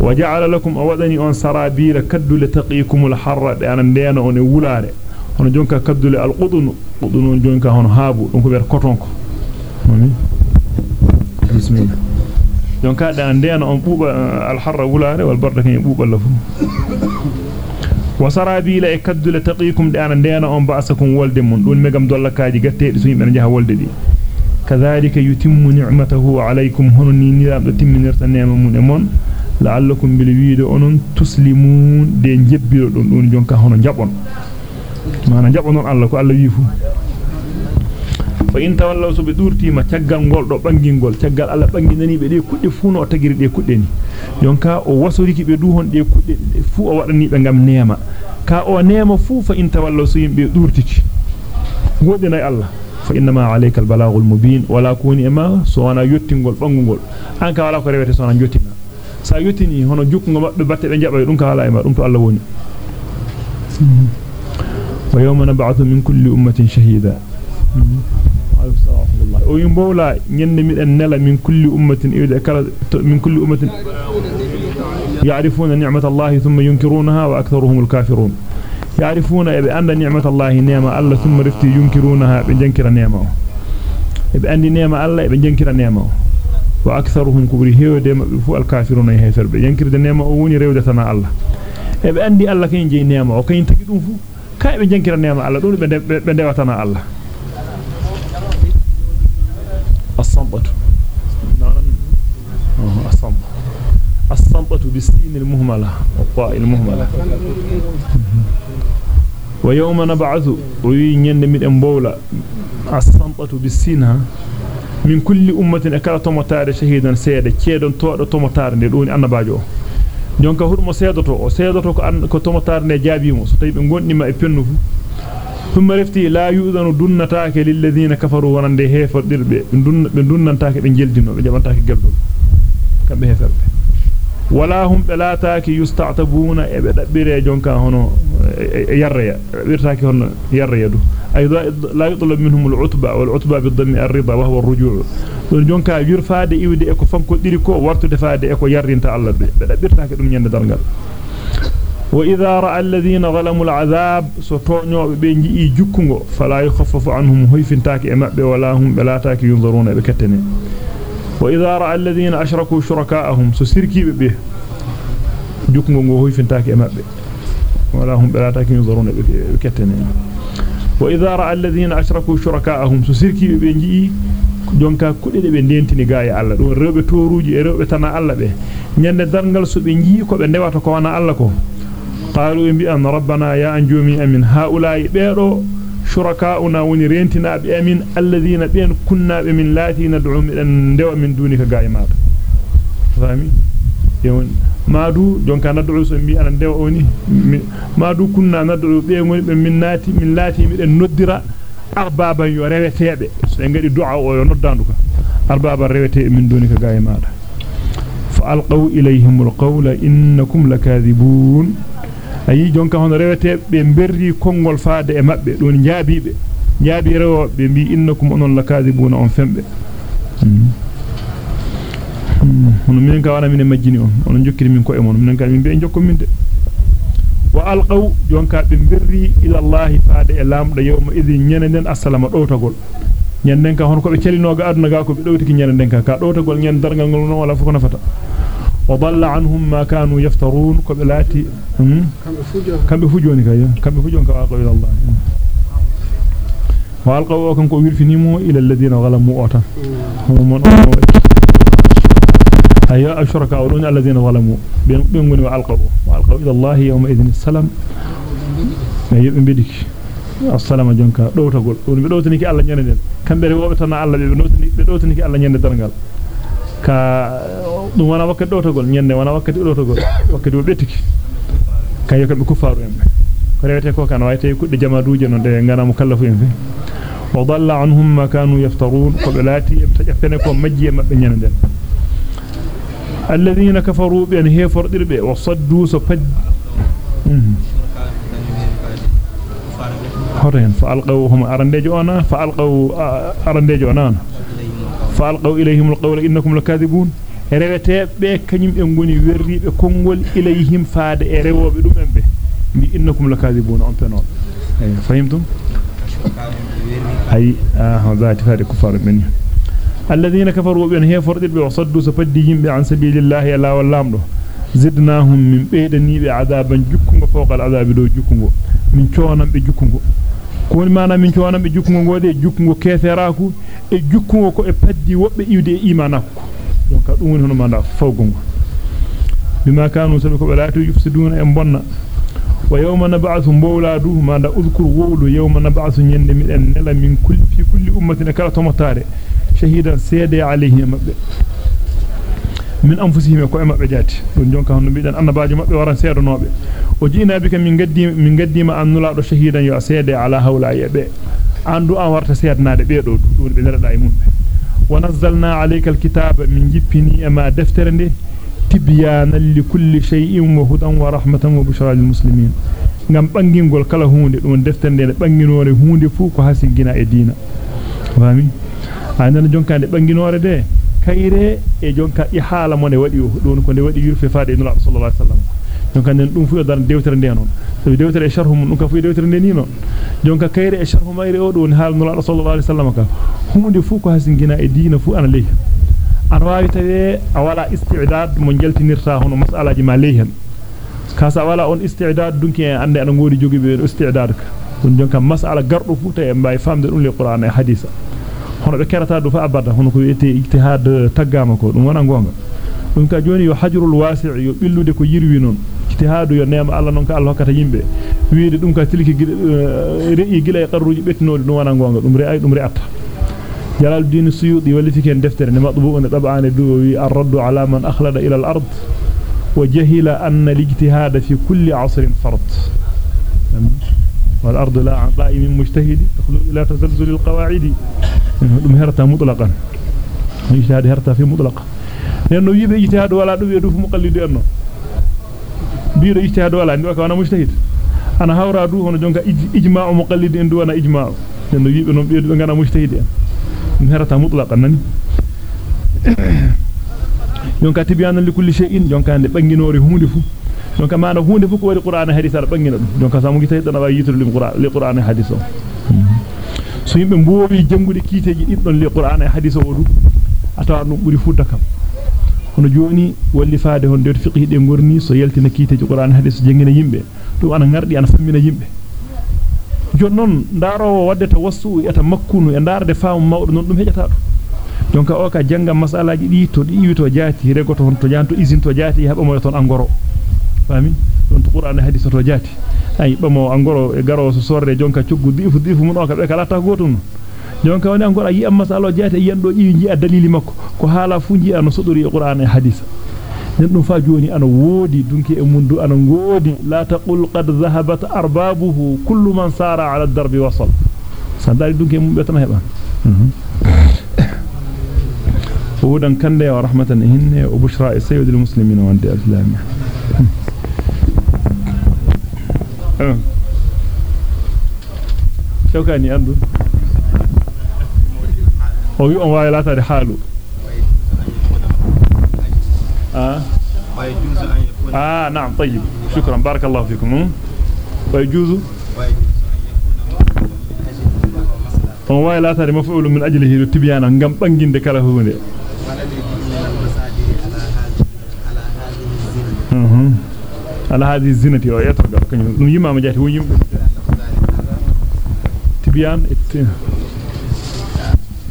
wa ja'ala lakum wadani on sarabila kaddule taqikum al-harra de anan deena on e wulare hono jonka kaddule alqudun qudun jonka hono haabu dum ko ber coton ko bismillah jonka da ndena on buuba alharra wulare wal barda kan buuba lafu wasarabila e kaddule taqikum ana ndena on ba'sakum wolde mun dun megam dollakaaji gattedi so yimbe jaha wolde di kadhalika yutimmu ni'matahu alaykum hono ni niram timminirta neema mun e mon la'allakum bil wiide onon tuslimun de jebbiro dum dun jonka hono jabon mana jabonon Allah ko Allah wi fu fa in tawallaw so be durtima tiagal gol do bangingol tiagal Allah banginani be de kudde fu no tagiri de kudde ni jonka o wasoriki be du hon de kudde fu o wadani be ngam neema ka o neema fu fa in tawallaw so yimbe durtiki godina Allah fa inma alayka albalaghul mubin wala kuni ma so wana yottingol bangungol an ka wala ko rewete so wana jottina sa yottini hono jukko mabbe batte be jaba dum ka wala e ma dum to Allah woni ويوم نبعث من كل أمة شهيدا. o yimbola nyande miden nela min kulli ummatin iwde kala min kulli ummatin يعرفون نعمة الله ثم ينكرونها وأكثرهم الكافرون. يعرفون بأن نعمة الله نعمة الله ثم رفتي ينكرونها بجنكر نعمة. بأن نعمة الله بجنكر نعمة. وأكثرهم كبري هيو ديما بفو الكافرون يهفر بجنكر نعمة وني ريودة تنا الله. بأن الله كين جي نعمة وكين تكيدون فو كاي بجنكر نعمة الله دون بندوا تنا الله الصنبة الصنبة الصنبة بالسين المهملة والطاء المهملة ويوم نبعث وينين من امبولا الصنبة بالسين من كل أمة أكلا تومتار شهيدا سيدا كيدون تو تومتار ne doni annabajo jonka hurmo seedoto o seedoto ko an ko tomotar ne jaabimo so tawi be gondima e pennu fu thumma rafti la yu'dhanu dunnataake lil ladina kafaru wanande heferdirbe be dunna be dunnantaake be jeldino be jabantaake geldol kambe heferbe wala hum belataaki yusta'tabuna e be dabbire jonka hono yarreya birtaaki hono yarreya du أيضا لا يطلب منهم العتبة والعتبة بالضم الرضا وهو الرجوع. دونك يرفاد يود اكو فانكو ديريكو وارتو دفاد اكو يارينتا الله بي. بدا بيرتاك دوم نيند دارغال وإذا رأى الذين ظلموا العذاب سوتونيو بي بي جي جوكوغو فلا يخفف عنهم هيفنتاك امب ولا هم بلاتاك ينظرون بكتني. وإذا رأى الذين أشركوا شركاءهم سيركي بي. جوكوغو هيفنتاك امب ولا هم بلاتاك ينظرون بكتني. وإذا رأى الذين أشركوا شركاءهم سسركي به جي jonka kudede be dentini gaaya Allah don rewbe toruji e rewbe tana Allah be nyande dargal so be ngi ko be ndewata ko wana Allah ko qalu bi an rabbana ya anjumi amin haula'i beedo شركاؤنا ونرينتنا بأمين الذين بين كنا بمن لاتي ندعو من دوا من دونك قائمات فهمي يون ما دو جونك ندعو سمي أنا دوا أوني ما دو كنا ندعو بين من لاتي من لاتي من ندرا أربابا يوريتي سنجد دعاء ويندانك أربابا ريتي من دونك قائمات فألقوا إليهم القول إنكم لكاذبون ayi jonka hono rewete be berri kongol faade e mabbe don jaabibe jaabi rewobe bi innakum onon lakadibuna on fembe hono min ka wana min majjini on on jokkiri min ko e mon min ka min be jokko min de wa alqaw jonka be berri ila allah faade e lamdo yawma idin nyenenden assalama dowtagol nyanden ka hono ko be celinoga aduna ga ko be dowtiki nyenden ka ka dowtagol nyen dargal ngol non wala fuko nafata وضل عنهم ما كانوا يفترون قبلاتي كم بفجوني كايا كم بفجون كواقوا إلى الله وألقوا وكم كوير في نيمو إلى الذين ظلموا أوتا هم من أمو أي أشرك أولون الذين ظلموا بينغني وألقوا وألقوا إلى الله يومئذ السلام يبن بدك السلام جنكا دوتا قول وني بدوتني كي الله نيندن كامبري وبتنا الله بدوتني بدوتني كي الله نيندن درنgal ka dum wana wakkati dotogol nyande wana wakkati dotogol wakkati o betiki kayo kambe kufaru en ko rewete ko kan wayte kudde jamaduuje non de ngana mukallafu en fi wa dalla anhum ma kanu yaftarun ko belati e tajafene ko majji e mabbe nyande alladhina kafaru bi an hefordirbe wa saddu so paj horen fa alqawhum arandejo ona fa alqaw arandejo ona fa alqaw ilayhim alqawla innakum lakadibun rewete be kanyum be ngoni werribe kongol ilayhim faade e rewobe dum embe bi innakum lakadibun on penon ay fahimtum ay ah zaati faade kufar men الذين كفروا بأن هي فرد بعصد سفديهم عن سبيل الله يلا واللامر زدناهم من بيد النيب عذابا جكم فوق العذاب دو جكم من شوانا بجكم كون مانا من شوانا بجكم ودي جكم كيثراكو جكم وكو ابدي وبي يدي إيمانك دونك أمون هنا مانا فوقم بما كانوا سبكوا بلا يفسدون أمبنا ويوم نبعث مولاده ماذا أذكر وولو يوم نبعث يندم أن من كل في كل أمة كالتمطارئ shahidan seede alayhi mabbe min anfusihim ko e mabbe jati don jonka hono bidan annabaajo mabbe waran seedanobe o jiina bika min gaddi min gaddima annula do shahidan yo seede ala hawla yabe andu an warta seednaade be do dum be nerada e من جبني أما دفتر ده تبيانا لكل شيء وهدى ورحمة وبشرى للمسلمين ngam bangingol kala hunde don deftere nde banginore hunde fu ko hasingina e diina fami hanan jonka de banginore de kayre e jonka i haala mo ne wadi don ko ne wadi yurfe faade nula sallallahu alaihi wasallam jonka nen dum fu dar dewtere de non so dewtere e sharhu mun ka fu dewtere de ni non jonka kayre e sharhu mayre o don haal nula sallallahu alaihi wasallam ka hunde fu ko hasingina e diina fu ana ley an waawi tawe a wala isti'dad mo jaltinirta hono mas'alaji ma ley hen kasa wala on isti'dad dunki en ande ana ngodi jogibe isti'dad ka dun jonka mas'ala gardo fu tay mbay famde dum le qur'an e hadisa hono be kerata do fa abada hono ko wiete ijtihad taggama ko dum wona gonga dum ka joni yo hajrul wasi' yo billude ko yirwi non ijtihadu yo neema Allah non ka Allah hokkata yimbe wiide dum ka tilki re'i gila e qarruji bettinode dum wona gonga dum re'ay dum re'atta جلال الدين السيوطي والذي كان دفتر مطبوع طبعا دوي الرد على من أخلد إلى الأرض وجهل أن الاجتهاد في كل عصر فرض والأرض لا عن قائم مجتهد تخلو إلى تزلزل القواعد. دم هرتا مطلقا. اجتهاد هرتا في مطلقا لأنه يبقى اجتهاد ولا دو يدوف مقلد أنه. بير اجتهاد ولا أنه أنا مجتهد. أنا هورا دو هنا جونك إجماع مقلد أنه أنا إجماع. لأنه يبقى نبير أنا مجتهد. herata mutlaqan nani yonka tibyana li kulli shay'in yonka ande banginore hunde yonka maana hunde fu ko wari qur'ana hadith ala bangina dum yonka samu gitay tan wa yitur li qur'an li qur'ana hadith so yimbe mboowi jangude kiteji diddon li qur'ana hadith o du atawa dum buri fudda kam hono joni walli faade hon de fiqhi de ngorni so yaltina kiteji qur'ana hadith jangina yimbe dum ana ngardi ana fammina yimbe jonnon ndaro wadde tawassu eta makkunu e ndarde faamu mawdo non dum hejata do donc o ka janga masalaji di to di to jaati regoto hon to janto izin to jaati haba mo ton angoro fami don to qur'an hadith to jaati ay bamo angoro e garo so sorre jonka cuggu difu difu mun o ka be kala ta gotum jonka woni angoro yi am masalo jaati yando yi ji dalili makko ko hala fu ji an sodori qur'an e hadith nen dum fa joni ana wodi dunki e mundu ana ngodi la taqul qad dhahabat arbabuhu kullu man sara ala ad-darbi wasal sandali dunki mum be tan heba wa rahmatan hinne wa bushra sayyidil muslimin wa andi al-islam shawkani andu o wi on wawi latade haalu آه. آه نعم طيب. شكرا. بارك الله فيكم. ويجوز؟ هو لا ترى مفعول من أجله تبيانا غم بانجين دي كلا هونde على هذه الزينة ويترقى كنو يما ما جاتي ويم تبيان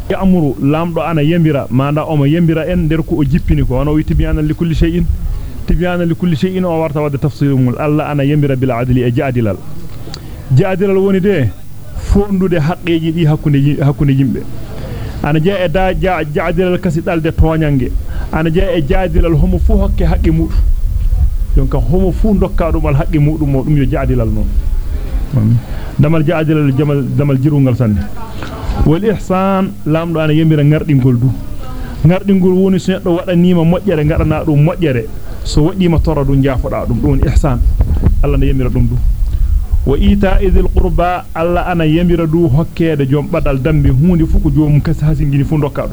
ya'muru lamdo ana yembira manda o mo yembira en der ko o jippini ko ono wi tibyana li kulli shay'in tibyana li kulli shay'in o warta wadde tafsirul alla ana yembira bil adli e jaadilal woni de fondude haqqeji di hakkunde hakkunde yimbe ana je e da jaadilal kasi dalde toñange ana je e jaadilal homo fu hokke haqqi mudum donc homo fu dokka dum al haqqi mudum mo dum yo jaadilal non damal jaadilal jamal damal jirungal sande wal ihsan lamdo ana yembira ngardingol du ngardingol woni so neddo wadanima mojjere ngadana dum mojjere so wadima tora dum jaafoda dum dum ihsan alla na yembira dum du wa ita idhil qurba alla ana yembira du hokkede jom badal dambe hunde fuko jom kas hasingini fu dokka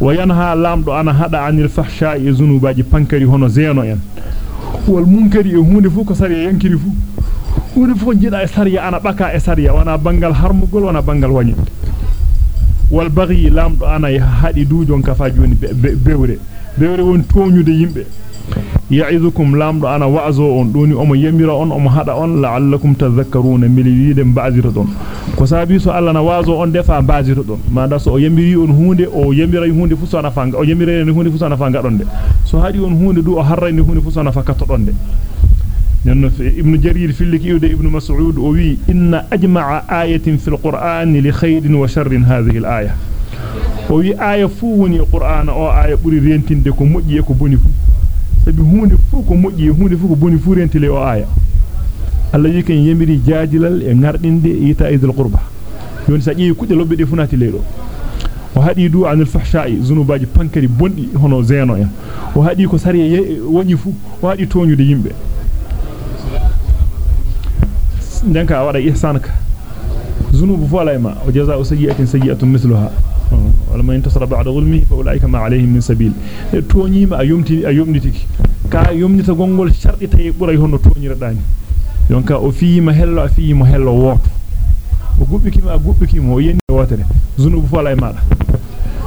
wa yanha lamdo ana hada anil fahsha'i zunubaji pankari hono zeno en wal munkari e hunde fuko sari yankiri fu. Hunde fuko jida e sariya ana baka e sariya wana bangal harmugol wana bangal wani wal baghi lamdo ana hadi dujon kafa joni bewre. Bewre won toñude yimbe ya'idukum lamdo ana wa'zo on doni omo yemira on omo hada on la'allakum tadhakkaruna mili wiide ba'zira don ko sabi so alla na wazo on defa ba'zira don manda so o yemiri on hunde o yemira hunde fu fanga o yemira ni hunde fu so na fanga don de so hadi on hunde du o harrani hunde fu so na fakkato don de نن ابن جرير في لك يود ابن مسعود وي إن أجمع آية في القرآن لخير وشر هذه الآية وي آية فوني القرآن أو آية بري رينتين دكو مجي يكو بني فو سبي هوني فوكو مجي هوني فوكو بني فو رينتين لأو آية الله يكن يمري جاجلال ينغردين دي إيتاء ذي القربة يوني سأجي كود لبي دي فناتي ليرو وهذه دو عن الفحشاء ذنوباجي بانكري بوندي هونو زينو ين وهذه كو ساري وني فو وهذه تونيو دي يمبه danka wada ihsanaka zunubu fu alayma wa jazaa'u sayyi'atin sayyi'atun mithluha ulaika ma alayhim min sabil toñima a yomti a yomnitiki ka yomnita gongol shardi tay buray hono toñira dani donc o fiima hello a fiima hello woto o gubbikima a gubbikima o yenni wotere zunubu fala e mada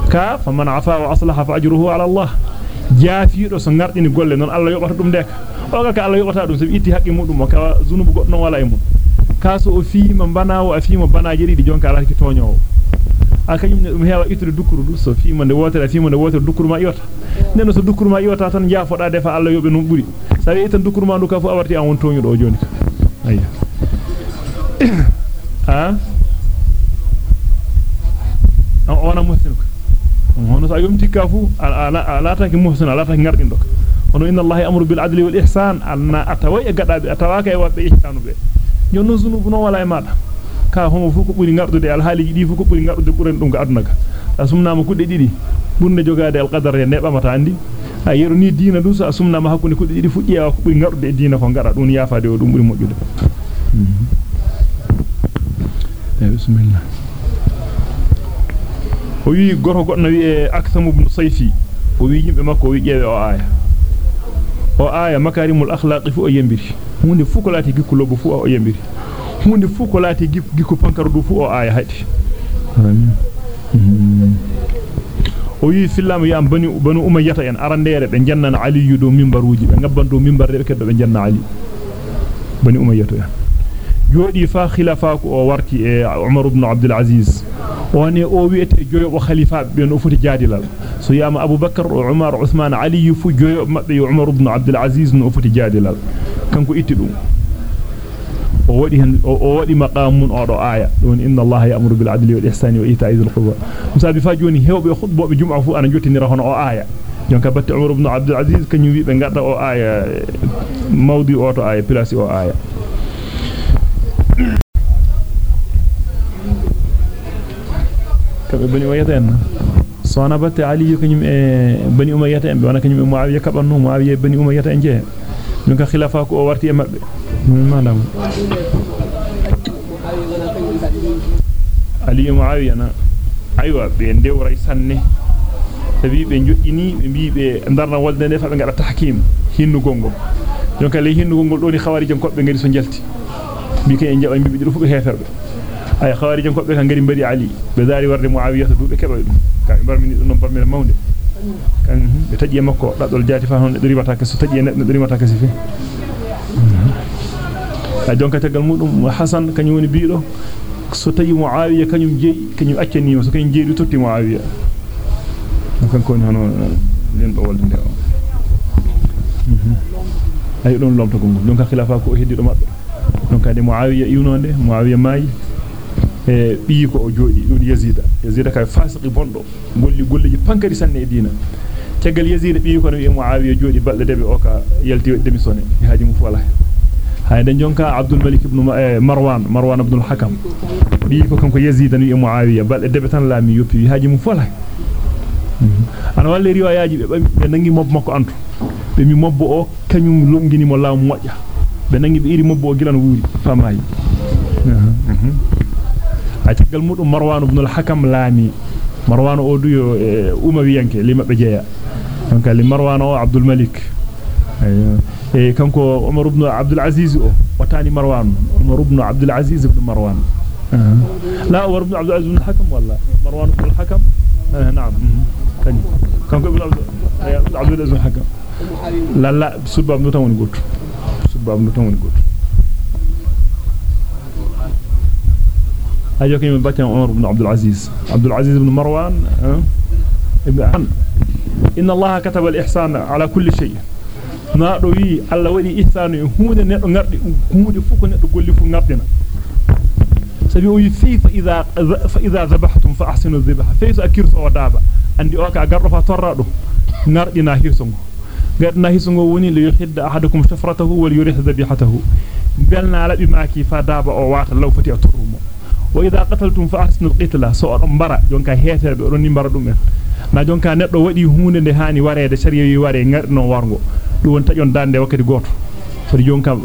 ka faman afa wa aslaha fa ajruhu ala allah jaafiido so ngardini golle non Allah yobata dum deka o ka Allah yobata dum sabi itti haqqi mudum o ka zunubu goddo wala e mum kaso o fiima banawo a fiima banaaje di jonka ala ki toñowo a kanyum ne dum heewa ittude dukuru du so fiima nde wotere fiima nde wotere dukuru ma iwata neno so dukuru ma iwata tan jaafoda defa Allah yobe non buri sabi itan dukuru ma ndu ka fu awarti an won toñudo o joni ayya ha on ona muhsin hono sa yomti ka fu ala ala ta ki muhsin ala ta ngardindo hono inna allaha ya'muru bil adli wal ihsan anna atawai gadabe atawaka e wabbe ihsanu be jonno zunubu non wala e mada ka homo fu ko buri ngardude al haliji di fu ko buri ngardude buren dum ga aduna ka asumnama kudde didi bunde jogade al qadar ya nebamata andi a yeru ni diina dum sa asumnama hakkunde kudde didi fu jeewa ko buri ngardude diina ko ngara dum yafaade o dum buri mojjude bismillah o wi goto goddo wi e aktham ibn sayfi o wi yimbe makko wi jeewe o aya o aya makarimul akhlaq fu o yembiri hunde fu ko lati gikku lobbo fu o yembiri hunde fu ko lati gikku pankar du fu o aya hadi o wi fillam yam bani banu umayyata en arandere be jannana ali yudo mimbaruji be ngabban do mimbarde be keddo be janna ali bani umayyata en jodi fa khilafa ko o warti e umar ibn abdul aziz woni o wiete joyobo khalifa be no foti jaadilal so yama abubakar o umar uthman ali fu joyo mabbe umar ibn abdul aziz no foti jaadilal kanko itti dum ووادي مقامون أرو آية. دون إن الله يأمر بالعدل والإحسان وإيتاء ذي القربى. مسابي فاجوني هو بخطبة بجمعة فو أنا جوت إني رهن أو آية. جونك بات عمر بن عبد العزيز كان يبي بنقطة أو آية مودي أو آية بلاسي أو آية. كبي بني ويدين صانا بات علي كان إيه، بني أمية أم بي كان يبي معاوية كبرنو معاوية بني أمية أنجي جونك خلافاك أو وارتي أمبي e walde ne fa be ngada tahkim hinnu gongo jonka le hinnu gongo do ni khawari kobbe ngari so jalti bi kay en jaba bi be fu be heferbe ay khawarijan ko be kan ngari mbari ali be dari warde muawiya to dube keba dum ka bar min non bar min mawnde kan be taji makko dadol jati fa hon rimata ka so taji neddo rimata ka sifi ay donc tagal mudum hasan kanyum woni biido so taji muawiya kanyum jeyi kanyum accani so kanyum jeyi totti muawiya kan ko hono len do walde de ay don lomto ko donc khilafa ko heddi do mabbe donc ade muawiya iwnonde muawiya mayi e bii ko o jodi dun yazida yazida kay fasiqi bondo golli golleji pankari sanne e diina tegal yazida bii ko no e muawiya jodi balde debe o ka yalti demisone e haji mu fala hayde jonka abdul malik ibn marwan marwan ibn al hakam bii ko kanko yazida ni e muawiya balde debe tan laami yoppi haji mu fala ana walle riwayaaji be be nangi mob makko antu be mi mobbo o kanyum longini mo laamu mojja be nangi be iri mobbo o gilan wuuri famayi atigal mudum marwan ibn al-hakam lami marwan o duyo umawiyanke li mabbe jeya donc li marwan o abdul malik e اي عمر بن عبد العزيز وثاني مروان. عمر بن عبد العزيز بن مروان. لا عمر بن عبد العزيز بن الحكم والله. مروان بن الحكم. أه، نعم. كان ابن عبد العزيز بن الحكم. لا لا سبب نتا وني غوت سبب نتا وني غوت اجا أيوة، كيم باتي عمر بن عبد العزيز عبد العزيز بن مروان أه، ابن إن الله كتب الإحسان على كل شيء. Na do wi Allah wadi ihsanu e hunde neddo ngardi hunde fu ko neddo golli fu ngardina sabi o wi fi fa idha fa idha dhabhtum fa ahsinu dhabha fa idha akirtu wa daba andi o ka gardo fa torra do ngardina hirsongo ngardina hirsongo woni li yuhidda ahadukum shafratahu wal yurih dhabihatahu belna labi maki fa daba o wata law fati aturumo وإذا قتلتم فأحسنوا القتلة سو أدون برا جونكا هيتر be ni mbara dum en na jonka neddo wadi hunde nde hani warede sariya yi ware ngarno wargo dum won tajon dande wakati goto fadi jonka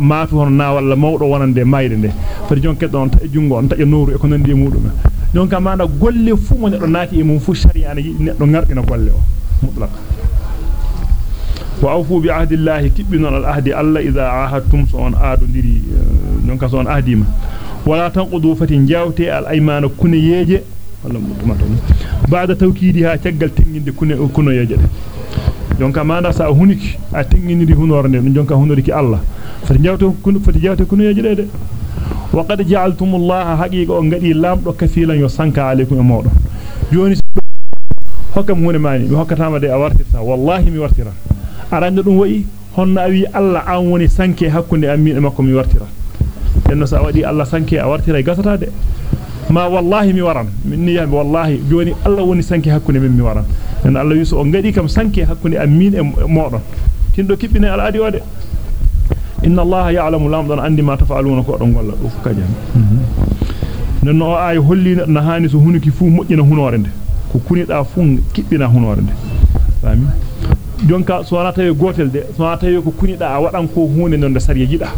maatu hono na walla mawdo wonande mayde nde fadi jonka don ta jungo on tajo nooru e ko nandi e mudum donc amana golle fu mo neddo naati e mum fu sharia yidi neddo ngardina golle o mutlaq wa awfu bi ahdi llahi kibbinon al ahdi alla idha ahadtum so on aadondiri donc so on ahdima wala tanqudu fati jawte al aymana kuneyeje wala mutumata baada tawkidiha tiagal tenginde kune kunoyeje de jonka manda sa huniki a tenginiri hunorne dum jonka hunoriki Allah fati jawto kun fati jawto kunoyeje de de wa qad ja'altumullaha haqiqa on ngadi lamdo kafilan yo sanka alaykum e modo joni hokkam hunde mani mi hokkatama de a wartirta wallahi mi wartira arande dum wayi honna wi Allah an woni sanke hakkunde ammi e makko mi wartira enno sa wadi Allah sanke a wartira gasata de ma wallahi mi waran min niyami wallahi joni Allah woni sanke hakkunde min mi waran en Allah yusu o ngadi kam sanke hakkunde ammin e modon tindo kibbine al adi wade inna Allah ya'lamu lamdan andi ma taf'aluna ko don golla do fuka jam non o ay holli na hani so hunuki fu mojjina hunore nde ko kunida fu kibbina hunore nde fami jonka so wana tawi gotel de so wana tawi ko kunida a wadan ko hunde non de sariya jida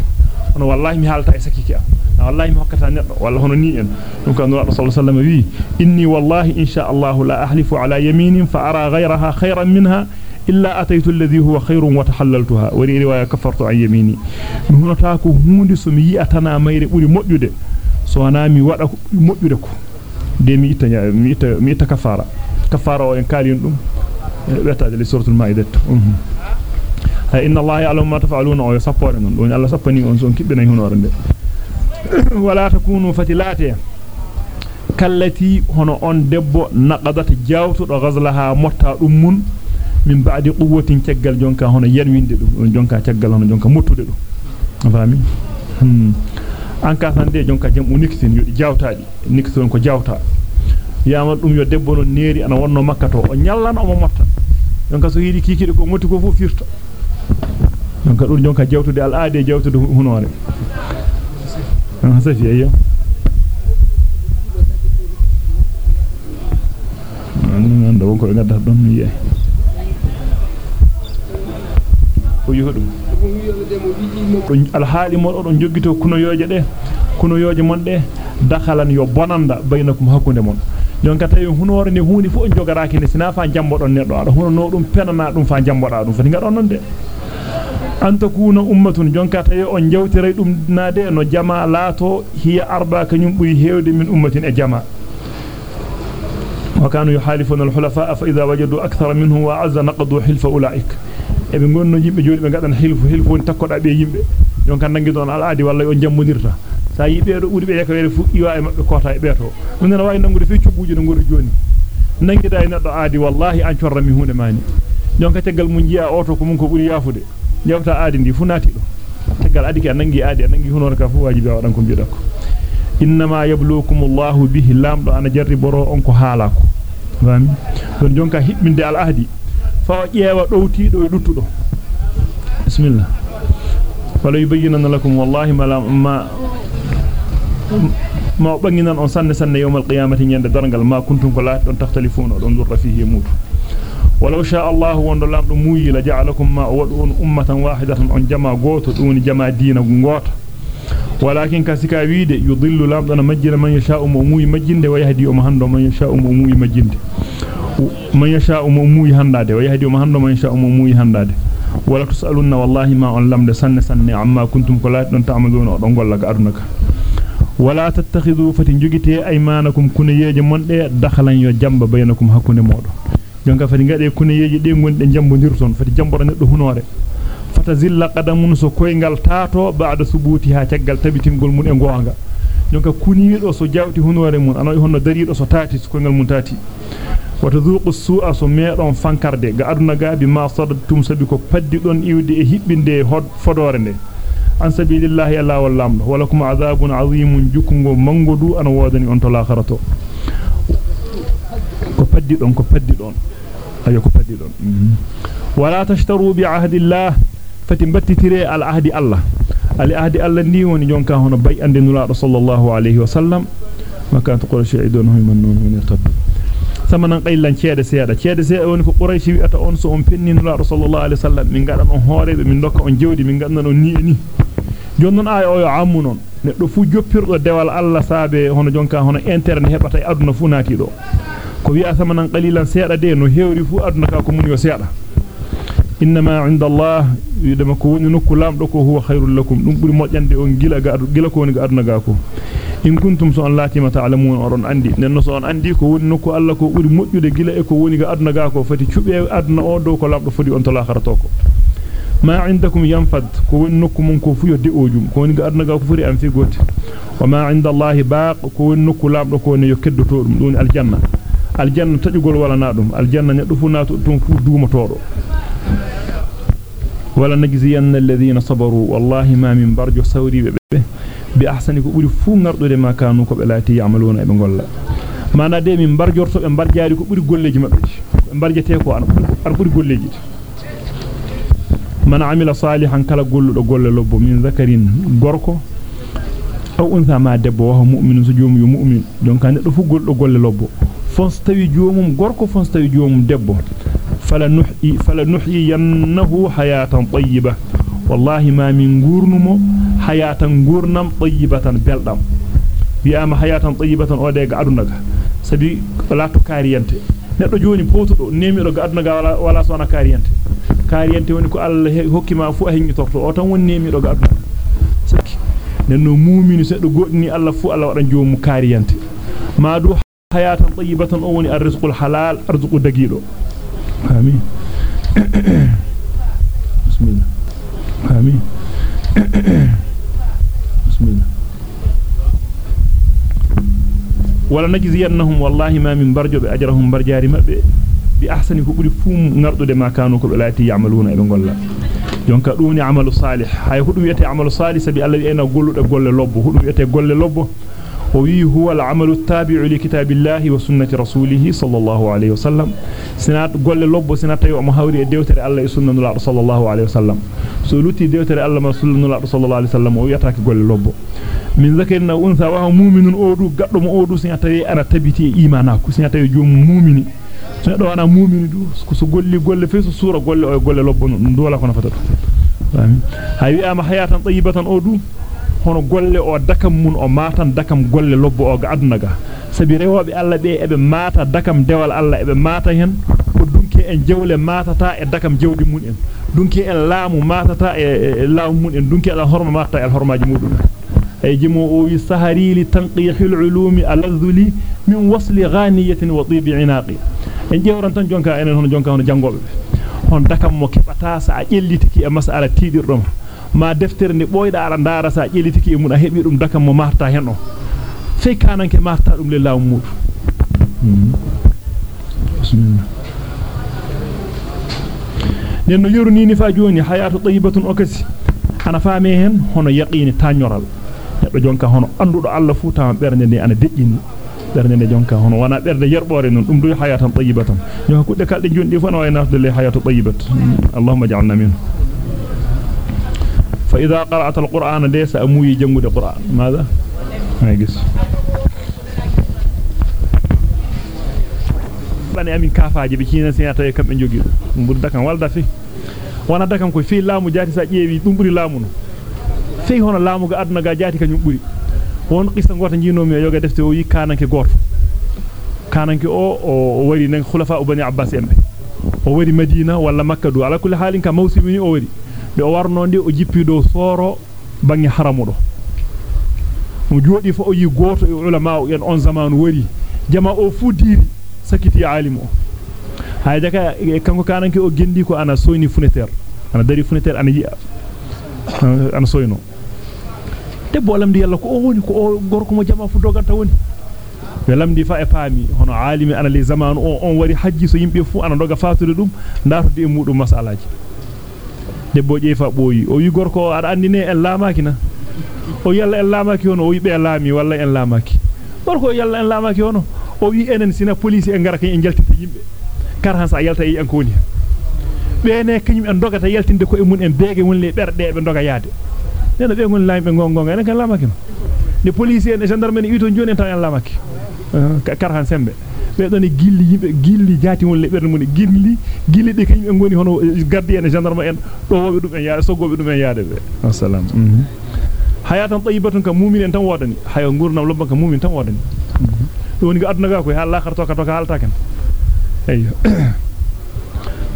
ono wallahi mi halta e sakiki am wallahi mi hokkata neddo walla hono ni en dum kan nura sallallahu alaihi wasallam wi inni wallahi insha Allah la ahlifu ala yaminin fa ara ghayraha khayran minha illa ataytu alladhi huwa khayrun wa tahallaltuha wa riwaya kafartu an yamini mi hunata ko hunde so mi yi'atana mayre buri modjude so wana mi wada modjude ko de mi itta mi itta mi itta kafara kafara o en kalin dum betaade li suratul maidah hay inna allaha ya'lamu ma taf'aluna wa yasaffara non don allah sappani on son kibbina hunore de wala takunu fatilate. Kallati hono on debbo naqadata jawtudo ghazlaha motta dum mun min ba'di quwwatin caggal jonka hono yanwinde dum jonka caggal hono jonka mottude dum fami? Hmm. an ka tan de jonka jam uniksin yodi jawtaadi nikson ko jawta. Yama dum yo debbo non neeri ana wonno makka to o nyallan o mo motta. Jonka so hiidi kikide ko motti ko fu firta. Jonka dum jonka jawtude al aade jawtude hunore. Ah safi ayyo nan anda wonko be gadda don mi yey ko yuhdum don al haali mon odon joggito kuno yooje de kuno yooje mon de dakhalan yo bonanda baynakum hakkunde mon jonka tawi hunore ne huuni fu on jogaraaki ne sina fa jambodon neddo ada huno no dum penana dum fa jamboda dum fati ngadon non de an takuna ummatun jonka tawi on jawtiray dum naade no jama laato hiya arba kanyum buri heewde min ummatin e jama وكانوا يحالفون الحلفاء فإذا وجدوا أكثر منه وعز نقضوا حلف أولئك takkoda be yimbe jon kan nangi don al aadi walla on jammodirta sa yibe do buri be yaka wele fu iwa e mabbe kota e beto mun na way nangude fi cubuji no ngori joni nangi day neddo aadi wallahi an corra mi hunde mani jon ka tegal mun jiya oto ko mun ko buri yafude jawta aadi ndi fu nati do tegal aadi ka nangi aadi nangi hunor ka fu wajibi wadan ko biida ko innama yabluukumullahu bihi lamdo ana jarri boro on ko haalako fami don jonka hibbinde al ahdi fa ƴeewa dowtido e duttudo bismillah wala yubayyinana lakum wallahi ma ma ma banginan on sanne sanne yawmal qiyamati nyande dargal ma kuntum ko laati don takhtalifuna don durra fihi mutu ولو شاء الله وند لامدو موي لا جعلكم ما ودون امه واحدة on jama goto dun jama diina goto ولكن كسكا ويده يضل لامدو مجل من يشاء موي مجinde ويهدي um hando man يشاء موي handade wa yahdi mo hando man yasha mo muuyi handade wala tusaluna wallahi ma on lamde sanne sanne amma kuntum ko laati don ta'maluna don gollaga adunaka wala tattakhidhu fati jogite aymanakum kunayeje monde dakhalan yo jamba baynakum hakkunde modo jonka fati ngade kunayeje de gonde jambondirton fati jambora neddo hunore fata zilla qadamun so koyngal taato ba'da subuti ha taggal tabitingol mun e gonga jonka kuniido so jawti hunore mun anoy honno dariido so taati so koyngal mun taati watadhuqu su'a so meedon fankarde ga aduna gaabi ma sadtum sabi ko paddi don iwde e hibbinde hod fodore nde an sabilillahi alla wallamdo walakum azabun azimun jukungo mangodu an wodani on to lakharato paddi don ko paddi don ayo ko paddi don wala tashtaru bi ahdillah fati battitire al ahdi allah al ahdi allah ni woni jonka hono bay ande nulaado sallallahu alayhi wa sallam maka to quraish aidun man nun yartabu samanan qaylan ceede seeda ceede seeda woni ko quraish wi'ata on so on penni nulaado sallallahu alayhi wa sallam min gadan on hoorebe min dokka on jewdi min gadan on ni ni jonnon ay o yo ammu non neddo fu joppirdo dewal alla saabe hono jonka hono internet hebata e aduna fu naati do ko wi asamanan qalilan seeda de no hewri fu aduna ka ko mun yo seeda inma inda allah yidama ko woni nokku lamdo ko huwa khairul lakum dum buri mojjande on gila ga gila ko woni ga aduna ga ko in kuntum so an latima ta'lamun oron andi nenno so on andi ko woni nokku alla ko buri mojjude gila e ko woni ga aduna ga ko fati cube aduna o do ko lamdo fodi on to la kharato ko ma indakum yanfad ko woni nokku mon ko fu yo de ojum ko woni ga aduna ga ko furi am fi gote wa ma inda allah baq ko woni nokku lamdo ko ne yo keddoto dum dum aljanna aljanna tajugol wala na dum aljanna neddo fu nato dum fu duumotodo wala najziyanna alladhina sabaru wallahi ma min barjo sawri be bi ahsani ko buri fu ngardude ma kanu ko be laati yamaluna e be golla mana de min barjorto be barjaari ko buri golleji mabbe be barjete ko an ar buri golleji man amila salihan kala golludo golle lobbo min zakarin gorko aw untha ma debbo wa mu'minun so joomu yo mu'min donc neddo fu goldo golle lobbo fons tawi joomum gorko fons tawi joomum debbo fala nuhyi fala nuhyiyannahu hayatan tayyibah wallahi ma min gurnumo hayatan gurnam tayyibatan beldam wi'ama hayatan tayyibatan o de ga adunaga sabi la to kariyante neddo joni powtudo nemido ga adunaga wala wala sona kariyante kariyante woni ko Allah hokkima fu a hennitorto o tan woni nemido ga adunaga sakki nenno mu'minu seddo goddini Allah fu Allah wadan joomu kariyante ma du حياة طيبة أوني الرزق الحلال أرزق دقيلو آمين. بسم الله. آمين. بسم الله. ولا نجزي أنهم والله ما من برجو بأجرهم برجاري ما بأحسن فقر فوم نردو دما كانوا كل التي يعملون إذن قل الله. جونك روني عمل صالح. هاي هدو يتي عمل صالح سبي الله أنا قلو تقول لبو هدو يتي قل لبو وي هو العمل التابع لكتاب الله وسنة رسوله صلى الله عليه وسلم. سنات قول لب سنات يوم هوري ديوتر الله سنة الله صلى الله عليه وسلم. سلوتي ديوتر الله رسول الله صلى الله عليه وسلم ويتاك قول لب. من ذكرنا أنثى وهو مؤمن أودو قدم أودو سنات أنا تبتي إيمانك سنات يوم مؤمن. سنات أنا مؤمن دو. كسو قول قول في سورة قول قول لب دولا كنا فتر هاي أما حياة طيبة أودو. Hono golle o dakam mun o matan dakam golle lobbo o ga aduna ga sabi rewobe alla be ebe mata dakam dewal alla ebe mata hen ko dunki en jewle matata e dakam jewdi mun en dunki en laamu matata e laamu mun en dunki ala horma matata e hormaaji mudum ay jimo o wi saharili tanqihil ulumi alazuli min wasli ghaniyatin wa tibi inaqi en jewran tan jonka enen hono jonka hono jangobe hon dakam mo kebata sa a jellitiki e masala tidirdom ma deftere ne boyda ara ndara sa jelitiki e mun a hebi dum dakam mo marta hen o fey kananke marta dum le law mudu nenno yoruni ni fa joni hayatu tayyibatun okasi ana faame hen hono yaqini tanyoral neddo jonka hono andudo Allah fu ta bernde ne ana dejjini bernde ne jonka hono wana berde yerbore non dum du hayatan tayyibatan yo kudde kalde jondi fu na wayna de hayatu tayyibat allahumma ja'alna minhu فإذا قرأت القرآن ليس أموي جنود القرآن ماذا؟ ما يقص e dum bur dakan walda fi wana dakan ko fi laamu jaati sa ƴeewi dum buri laamu no fi hono laamu ga aduna ga jaati kanyum buri won qissa gota jinomi yoga defte o yi kananke goto kananke o o wari nan khulafa bani abbas embe o wari madina walla makka do ala kulli halin ka mawsimi o wari be o warno ndi o jippi do soro bangi haramudo mo jodi fo o yi goto e ulama en on zamanu wari jama o fu diri sakiti alimo hayda ka kanko kananke o gendi ko ana soyni funeter ana dari funeter ana yi ana soyno debbo lamdi yalla ko o woni ko o gorko mo jama fu doganta woni be lamdi fa e paami hono alimi ana le zamanu o on wari hajji so yimbe fu ana doga fatude dum ndaatude e mudum masalaji debbo jeefa boyi o wi gorko ada andine en laamaki na o yalla en laamaki hono o wi be laami walla en laamaki gorko yalla en laamaki hono o wi enen sina police en gara kany en jaltita yimbe kar han sa yalta yi an koni beene kanyum en dogata yaltinde ko e mun en beege mun le berde be doga yaade nena be ngon laambe gongonga en kan laamaki ne police en gendarme en ito joni tan en laamaki kar han sembe be don gilli yimbe gilli jaati won le berde mun gilli gilli de kanyum en goni hono gardi en gendarme en do wobe dum en yaade soggobe dum en yaade be assalam hayatan tayyibatan ka mu'min en tan wodani hayo gurnam lobban ka mu'min tan wodani woni ga aduna ga ko hal lakharto ka to ka halta kan ayyo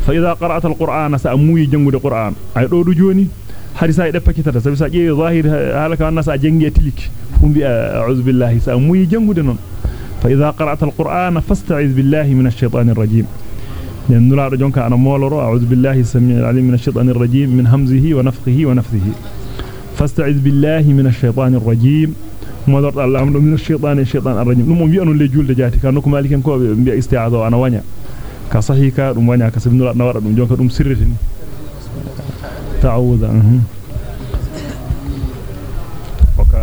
fa idha qara'ta alqur'ana sa'muyi jangude qur'an ay do du joni hadisa ide pakitata sabi sa jeewi zahir halaka annasa jangi tiliki fumbi a'udhu billahi sa'muyi jangude non فإذا قرأت القرآن فاستعذ بالله من الشيطان الرجيم. لأن نرى رجونك أنا مولر أعوذ بالله السميع العليم من الشيطان الرجيم من همزه ونفخه ونفثه. فاستعذ بالله من الشيطان الرجيم. مدرت الله من الشيطان الشيطان الرجيم. نمو بيأنوا اللي جول دجاتي. كانوكم مالكين كو بيأستعذوا أنا وانيا. كصحيح كارم وانيا. كسبن الله نورا نجونك أم سرتين تعوذ عنهم وك...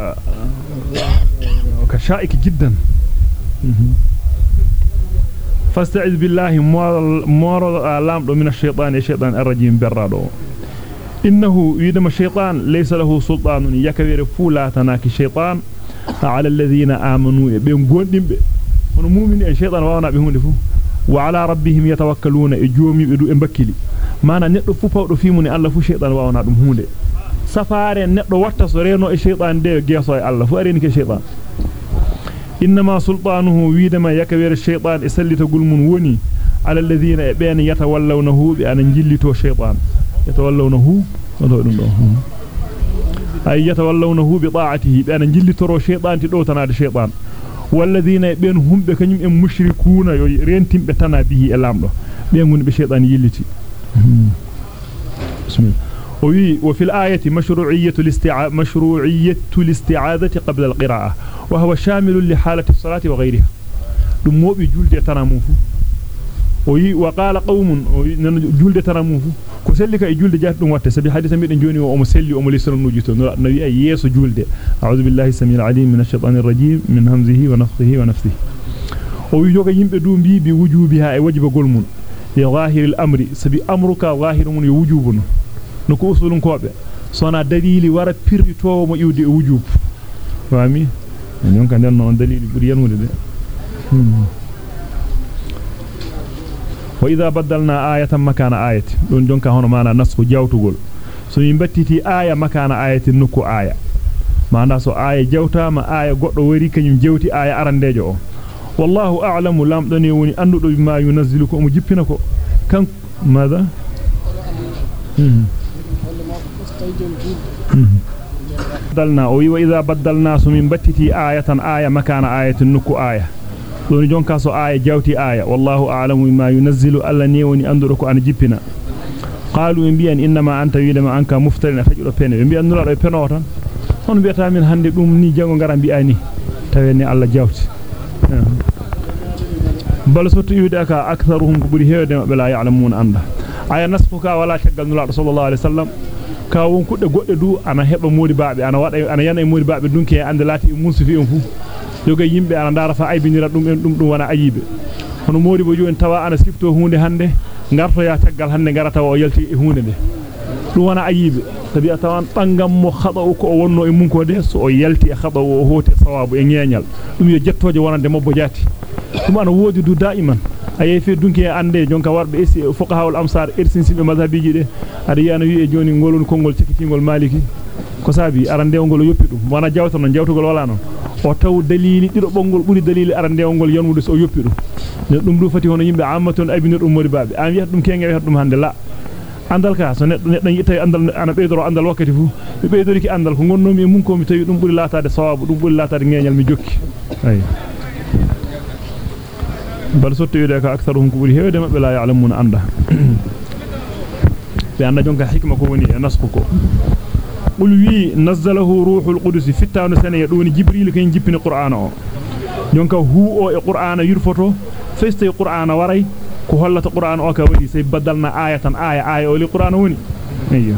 جداً. فاستعذ بالله مور لامدو من الشيطان الشيطان الرجيم برادو. إنه يدم الشيطان ليس له سلطان. يكبر فولا تناك الشيطان. على الذين آمنوا بهم قوندين ونمومن الشيطان وأنا بهم دفو. وعلى ربهم يتوكلون اجومي بدو امبكلي mana neddo fu pawdo fi mun Allah fu shaytan wawana dum hunde safare neddo watta so reno e shaytan de geso e Allah fu areni ke shaytan إنما سلطانه ويدما يكبر الشيطان إسلت قلم وني على الذين بين يتولونه بأن جلتوا الشيطان. يتولونه؟ أي يتولونه بطاعته بأن جلتوا الشيطان تدوتنا الشيطان. والذين بين هم بكنيم مشركون رينتم بتنا به الامر بين بشيطان يلتي. بسم الله. وفي الآية مشروعية الاستعاذة مشروعية الاستعاذة قبل القراءة. وهو شامل لحالة الصلاة وغيرها. لموب جلد تنموه وي وقال قوم جلد تنموه كسلك جلد جاتهم واتسبي حديثا من جوني ومسلي ومليسر نجيته نبي أيس جلد أعوذ بالله السميع العليم من الشيطان الرجيم من همزه ونفخه ونفسه. ويجوك يمبدون بي بوجوبها أي وجب قلمون. لظاهر الأمر. سبي أمرك ظاهر من يوجوبنا نكو أصول كوابة. صنع دليل ورد بيرتو ما يودي وجوب. فاهمين؟ Non kan den non dalili buri yanude de wa idha badalna ayatan makana ayati don jonka hono mana nasku jawtugol so mi battiti aya makana ayatin nuku aya manda so aya jawtama aya goddo wari kanyum jewti aya arandejo o wallahu a'lamu lam doni woni andudo bima yunazzilu ko mo jippina ko kan mada بدلنا وإذا بدلنا سمين بتتي آية آية مكان آية نكو آية دون جونكا سو آية جوتي آية والله أعلم بما ينزل ألا نيوني أندرك أن جبنا قالوا إن بيان إنما أنت ويدما أنك مفترين فجر بين إن بيان نرى biata min hande dum ni jango ngaram bi ani tawene Allah jawti bal sotu yude aka aktharuhum ko buri heewde mabbe la ya'lamun anda aya nasfuka wala tagal nulaado sallallahu alaihi wasallam ka won kudde godde du ana heba modi baabe ana wada ana yana e modi baabe dunki e ande lati musufi en fu joga yimbe ana dara fa aybinira dum en dum dum wana ayibe hono modi bo jooni tawa ana sifto hunde hande ngarto ya tagal hande garata o yalti e hunde de dum wana ayibe tabi atawan bangam mo khada ko o wonno e munko de so o yalti e khada o hoti sawabu e ngeñal dum yo jettoje wonande mabbo jati dum ana wodi du daiman ayi fe dunki ande jonka warbe esi fuqaha al amsar irsin sibe mazhabiji de ada yana wi e joni ngolon kongol cekitingol maliki ko sabi arande ngol yoppi dum wana jawto non jawtugol wala non o taw dalili dido bongol buri dalili arande ngol yanwude so yoppi dum dum du fati hono yimbe ammatun abinir dum modi baabe am wiat dum kenge wiat dum hande la andal ka so neddo neddo yitta andal ana beydoro andal wakati fu be beydori ki andal ko gonnomi e mun ko mi tawi dum buri latade sawabu dum buri latade ngeñal mi jokki ay bal sotti yude ka aktharuhum ko buri heewde mabbe la ya'lamuna anda be anda jonka hikma ko woni e nasku ko qul wi nazzalahu ruhul qudus fittanu sana yadoni jibril kay jippini qur'ana o jonka hu o e qur'ana yurfoto feste qur'ana waray ko hollata qur'ana o ka wadi say badalna ayatan aya aya o li qur'ana woni ayyo